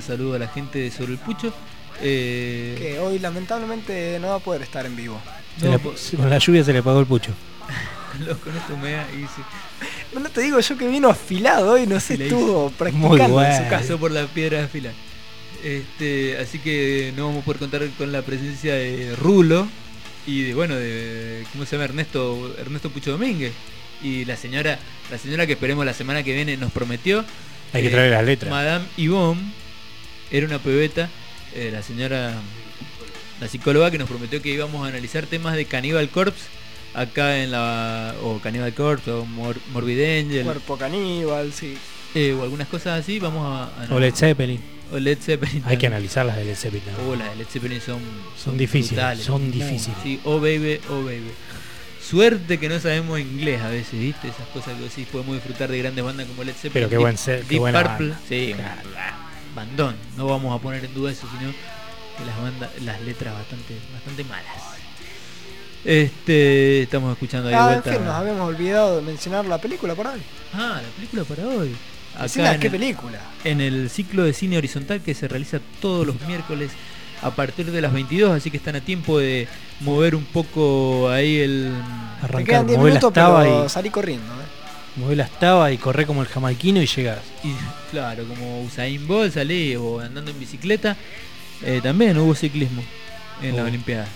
saludo a la gente de Sobre el Pucho. Eh, Que hoy lamentablemente no va a poder estar en vivo. Le- con la lluvia se le apagó el pucho. Con esto me y. No te digo yo que vino afilado hoy, no sé, estuvo practicando en su. Pasó por la piedra de afilar. Este, así que no vamos a poder contar con la presencia de Rulo y de bueno de ¿cómo se llama? Ernesto Ernesto Pucho Domínguez y la señora la señora que esperemos la semana que viene nos prometió Hay que traer las letras. Madame Yvonne era una pebeta eh, la señora la psicóloga que nos prometió que íbamos a analizar temas de Cannibal Corpse acá en la o Cannibal Corpse o Mor- Morbid Angel Cuerpo caníbal, sí. eh, o algunas cosas así, vamos a... a- O Led Zeppelin. O Led Zeppelin. Hay que analizar las de Led Zeppelin. ¿no? Oh, las de Led Zeppelin son... Son difíciles, brutales, son difíciles. Sí, oh baby, oh baby. Suerte que no sabemos inglés a veces, ¿viste? Esas cosas que sí podemos disfrutar de grandes bandas como Led Zeppelin. Pero qué Deep- buen se- qué Deep buena Purple. banda. Sí, bandón. No vamos a poner en duda eso, sino que las bandas, las letras bastante, bastante malas. Este, estamos escuchando ahí de Ah, vuelta. Nos habíamos olvidado de mencionar la película por ahí. Ah, la película para hoy. En ¿qué el- película? En el ciclo de cine horizontal que se realiza todos los miércoles a partir de las 22, así que están a tiempo de mover un poco ahí el... Te quedan 10 mover la minutos, pero y- salí corriendo. ¿eh? Mueve la estaba y corre como el jamaiquino y llegas. Y claro, como Usain Bolt salí o andando en bicicleta, eh, también hubo ciclismo en la Oh. Olimpiada.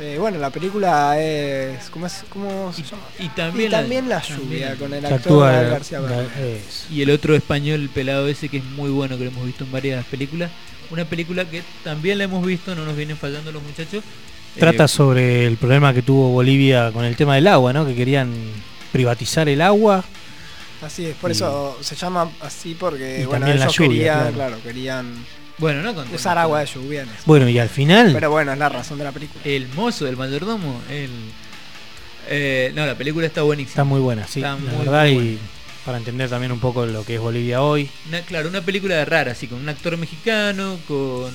Eh, bueno, la película es. ¿Cómo, es, cómo se llama? Y también, la, también- lluvia con el actor actúa la- García Bernal. Y el otro español pelado ese que es muy bueno, que lo hemos visto en varias películas. Una película que también la hemos visto, no nos vienen fallando los muchachos. Trata Eh, sobre el problema que tuvo Bolivia con el tema del agua, ¿no? Que querían privatizar el agua. Así es, por Y- eso se llama así porque Y bueno, también la ellos lluvia, querían, claro. claro, querían Bueno, no usar agua de lluvia. Bueno, y al final Pero bueno, es la razón de la película. El mozo, el mayordomo, el... eh, no, la película está buenísima. está muy buena, sí. Está la muy, verdad, muy y para entender también un poco lo que es Bolivia hoy. Una- claro, una película de rara, así con un actor mexicano, con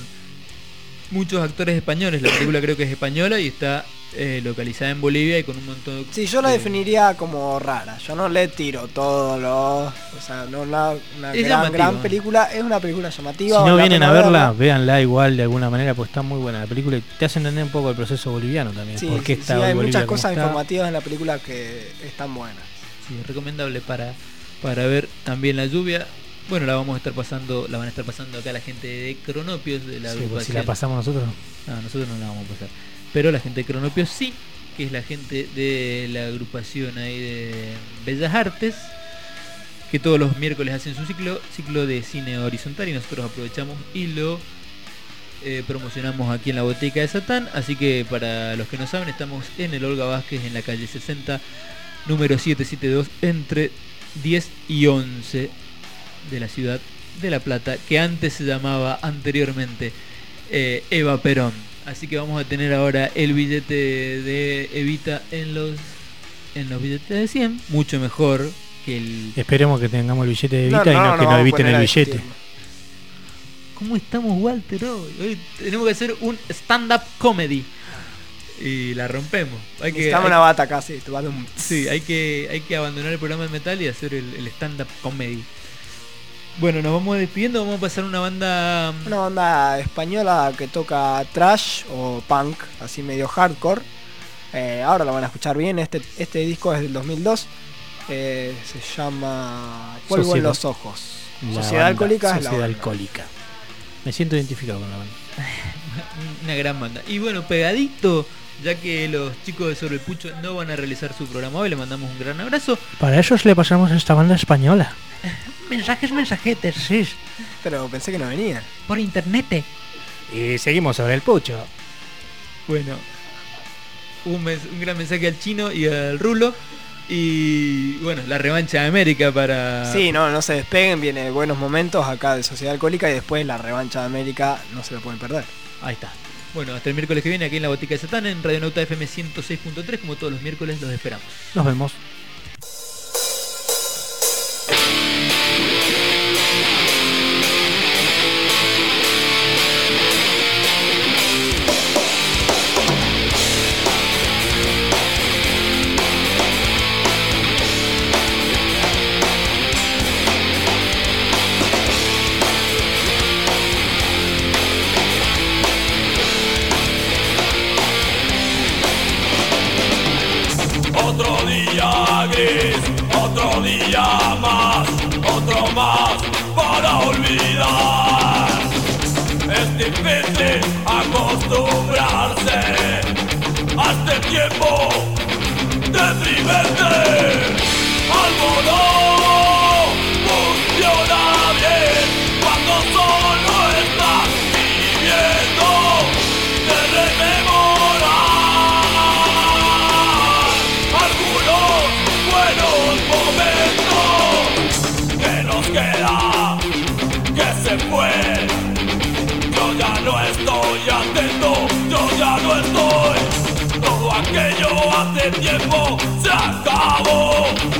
muchos actores españoles. La película creo que es española y está eh, localizada en Bolivia y con un montón de... Sí, yo la de- definiría como rara. Yo no le tiro todo lo. O sea, no la, una Es gran, gran película. Es una película llamativa. Si no vienen a pena verla, véanla igual de alguna manera, pues está muy buena la película y te hace entender un poco el proceso boliviano también. Sí, por qué sí, está sí, hay Bolivia muchas cosas está. informativas en la película que están buenas. Sí, recomendable para, para ver también la lluvia. Bueno, la vamos a estar pasando, la van a estar pasando acá la gente de Cronopios de la Sí, pues si la pasamos nosotros. No, nosotros no la vamos a pasar. Pero la gente de Cronopios sí, que es la gente de la agrupación ahí de Bellas Artes, que todos los miércoles hacen su ciclo, ciclo de cine horizontal y nosotros aprovechamos y lo eh, promocionamos aquí en la boteca de Satán. Así que para los que no saben, estamos en el Olga Vázquez en la calle 60, número 772, entre 10 y 11 de la ciudad de La Plata, que antes se llamaba anteriormente eh, Eva Perón. Así que vamos a tener ahora el billete de Evita en los en los billetes de 100, mucho mejor que el Esperemos que tengamos el billete de No, Evita y no, que no nos eviten el billete. ¿Cómo estamos Walter hoy? Hoy tenemos que hacer un stand-up comedy. Y la rompemos. Hay que, Necesitamos hay- una bata casi. Un... Sí, hay que, hay que abandonar el programa de metal y hacer el, el stand-up comedy. Bueno, nos vamos despidiendo, vamos a pasar una banda... Una banda española que toca trash o punk, así medio hardcore. Eh, ahora lo van a escuchar bien. Este, este disco es del 2002. Eh, se llama Polvo en los Ojos. La Sociedad banda, Alcohólica es la Sociedad banda. Alcohólica. Me siento identificado con la banda. Una gran banda. Y bueno, pegadito, ya que los chicos de Sobre el Pucho no van a realizar su programa hoy, le mandamos un gran abrazo. Para ellos le pasamos a esta banda española. Mensajes, mensajetes, sí. Pero pensé que no venía. Por internet. Y seguimos sobre el pucho. Bueno, un, gran mensaje al chino y al rulo. Y bueno, la revancha de América para. Sí, no, no se despeguen, viene buenos momentos acá de Sociedad Alcohólica y después la revancha de América no se lo pueden perder. Ahí está. Bueno, hasta el miércoles que viene aquí en la Botica de Satán en Radio Nauta FM 106.3, como todos los miércoles los esperamos. Nos vemos. Aquello hace tiempo se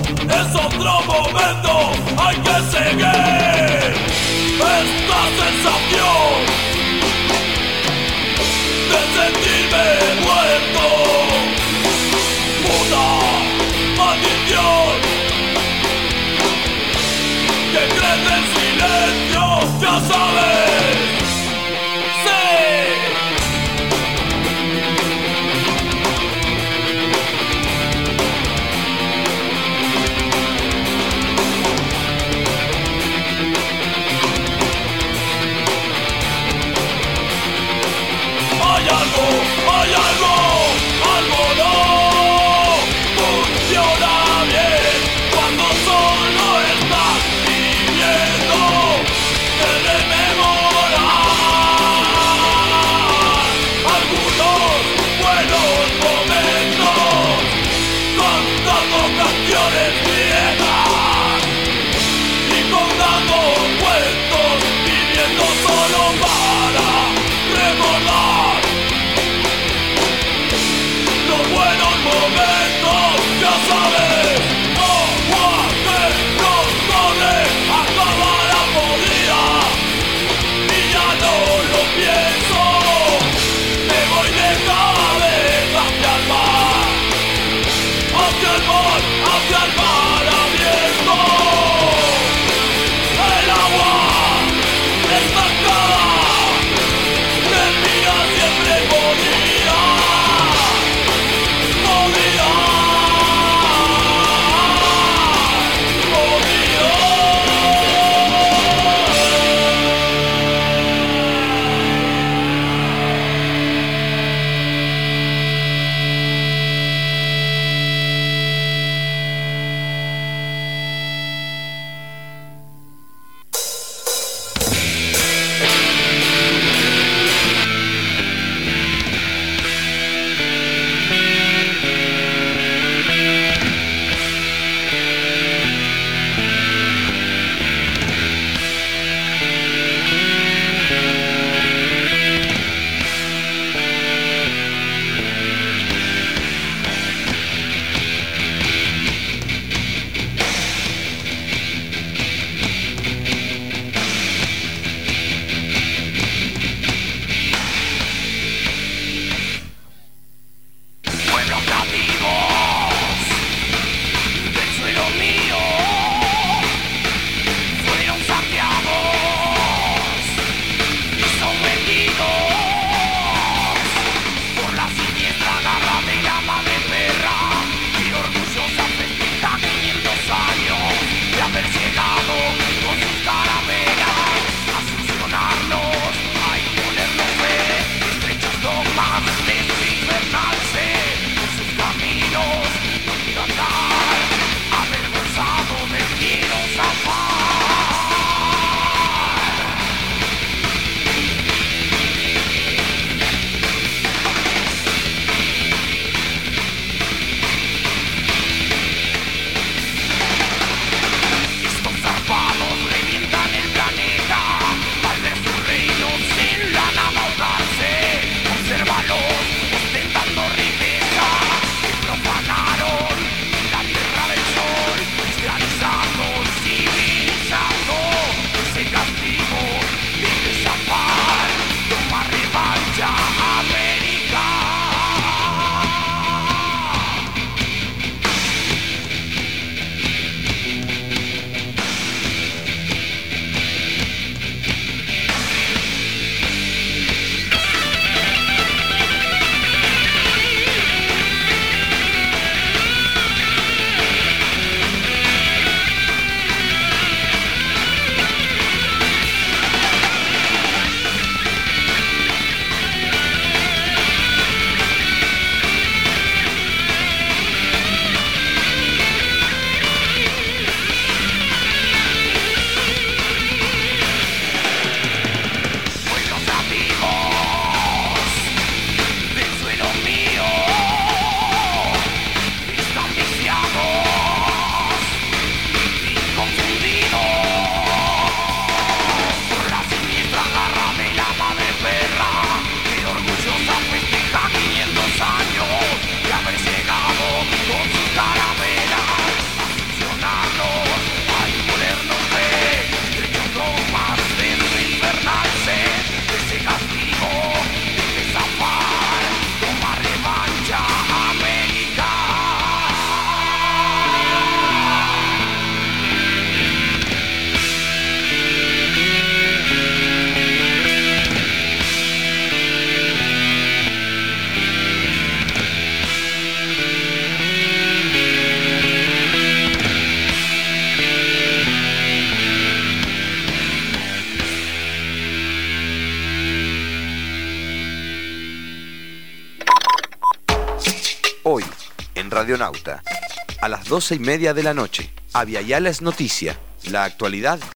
12 y media de la noche. Aviala es noticia, la actualidad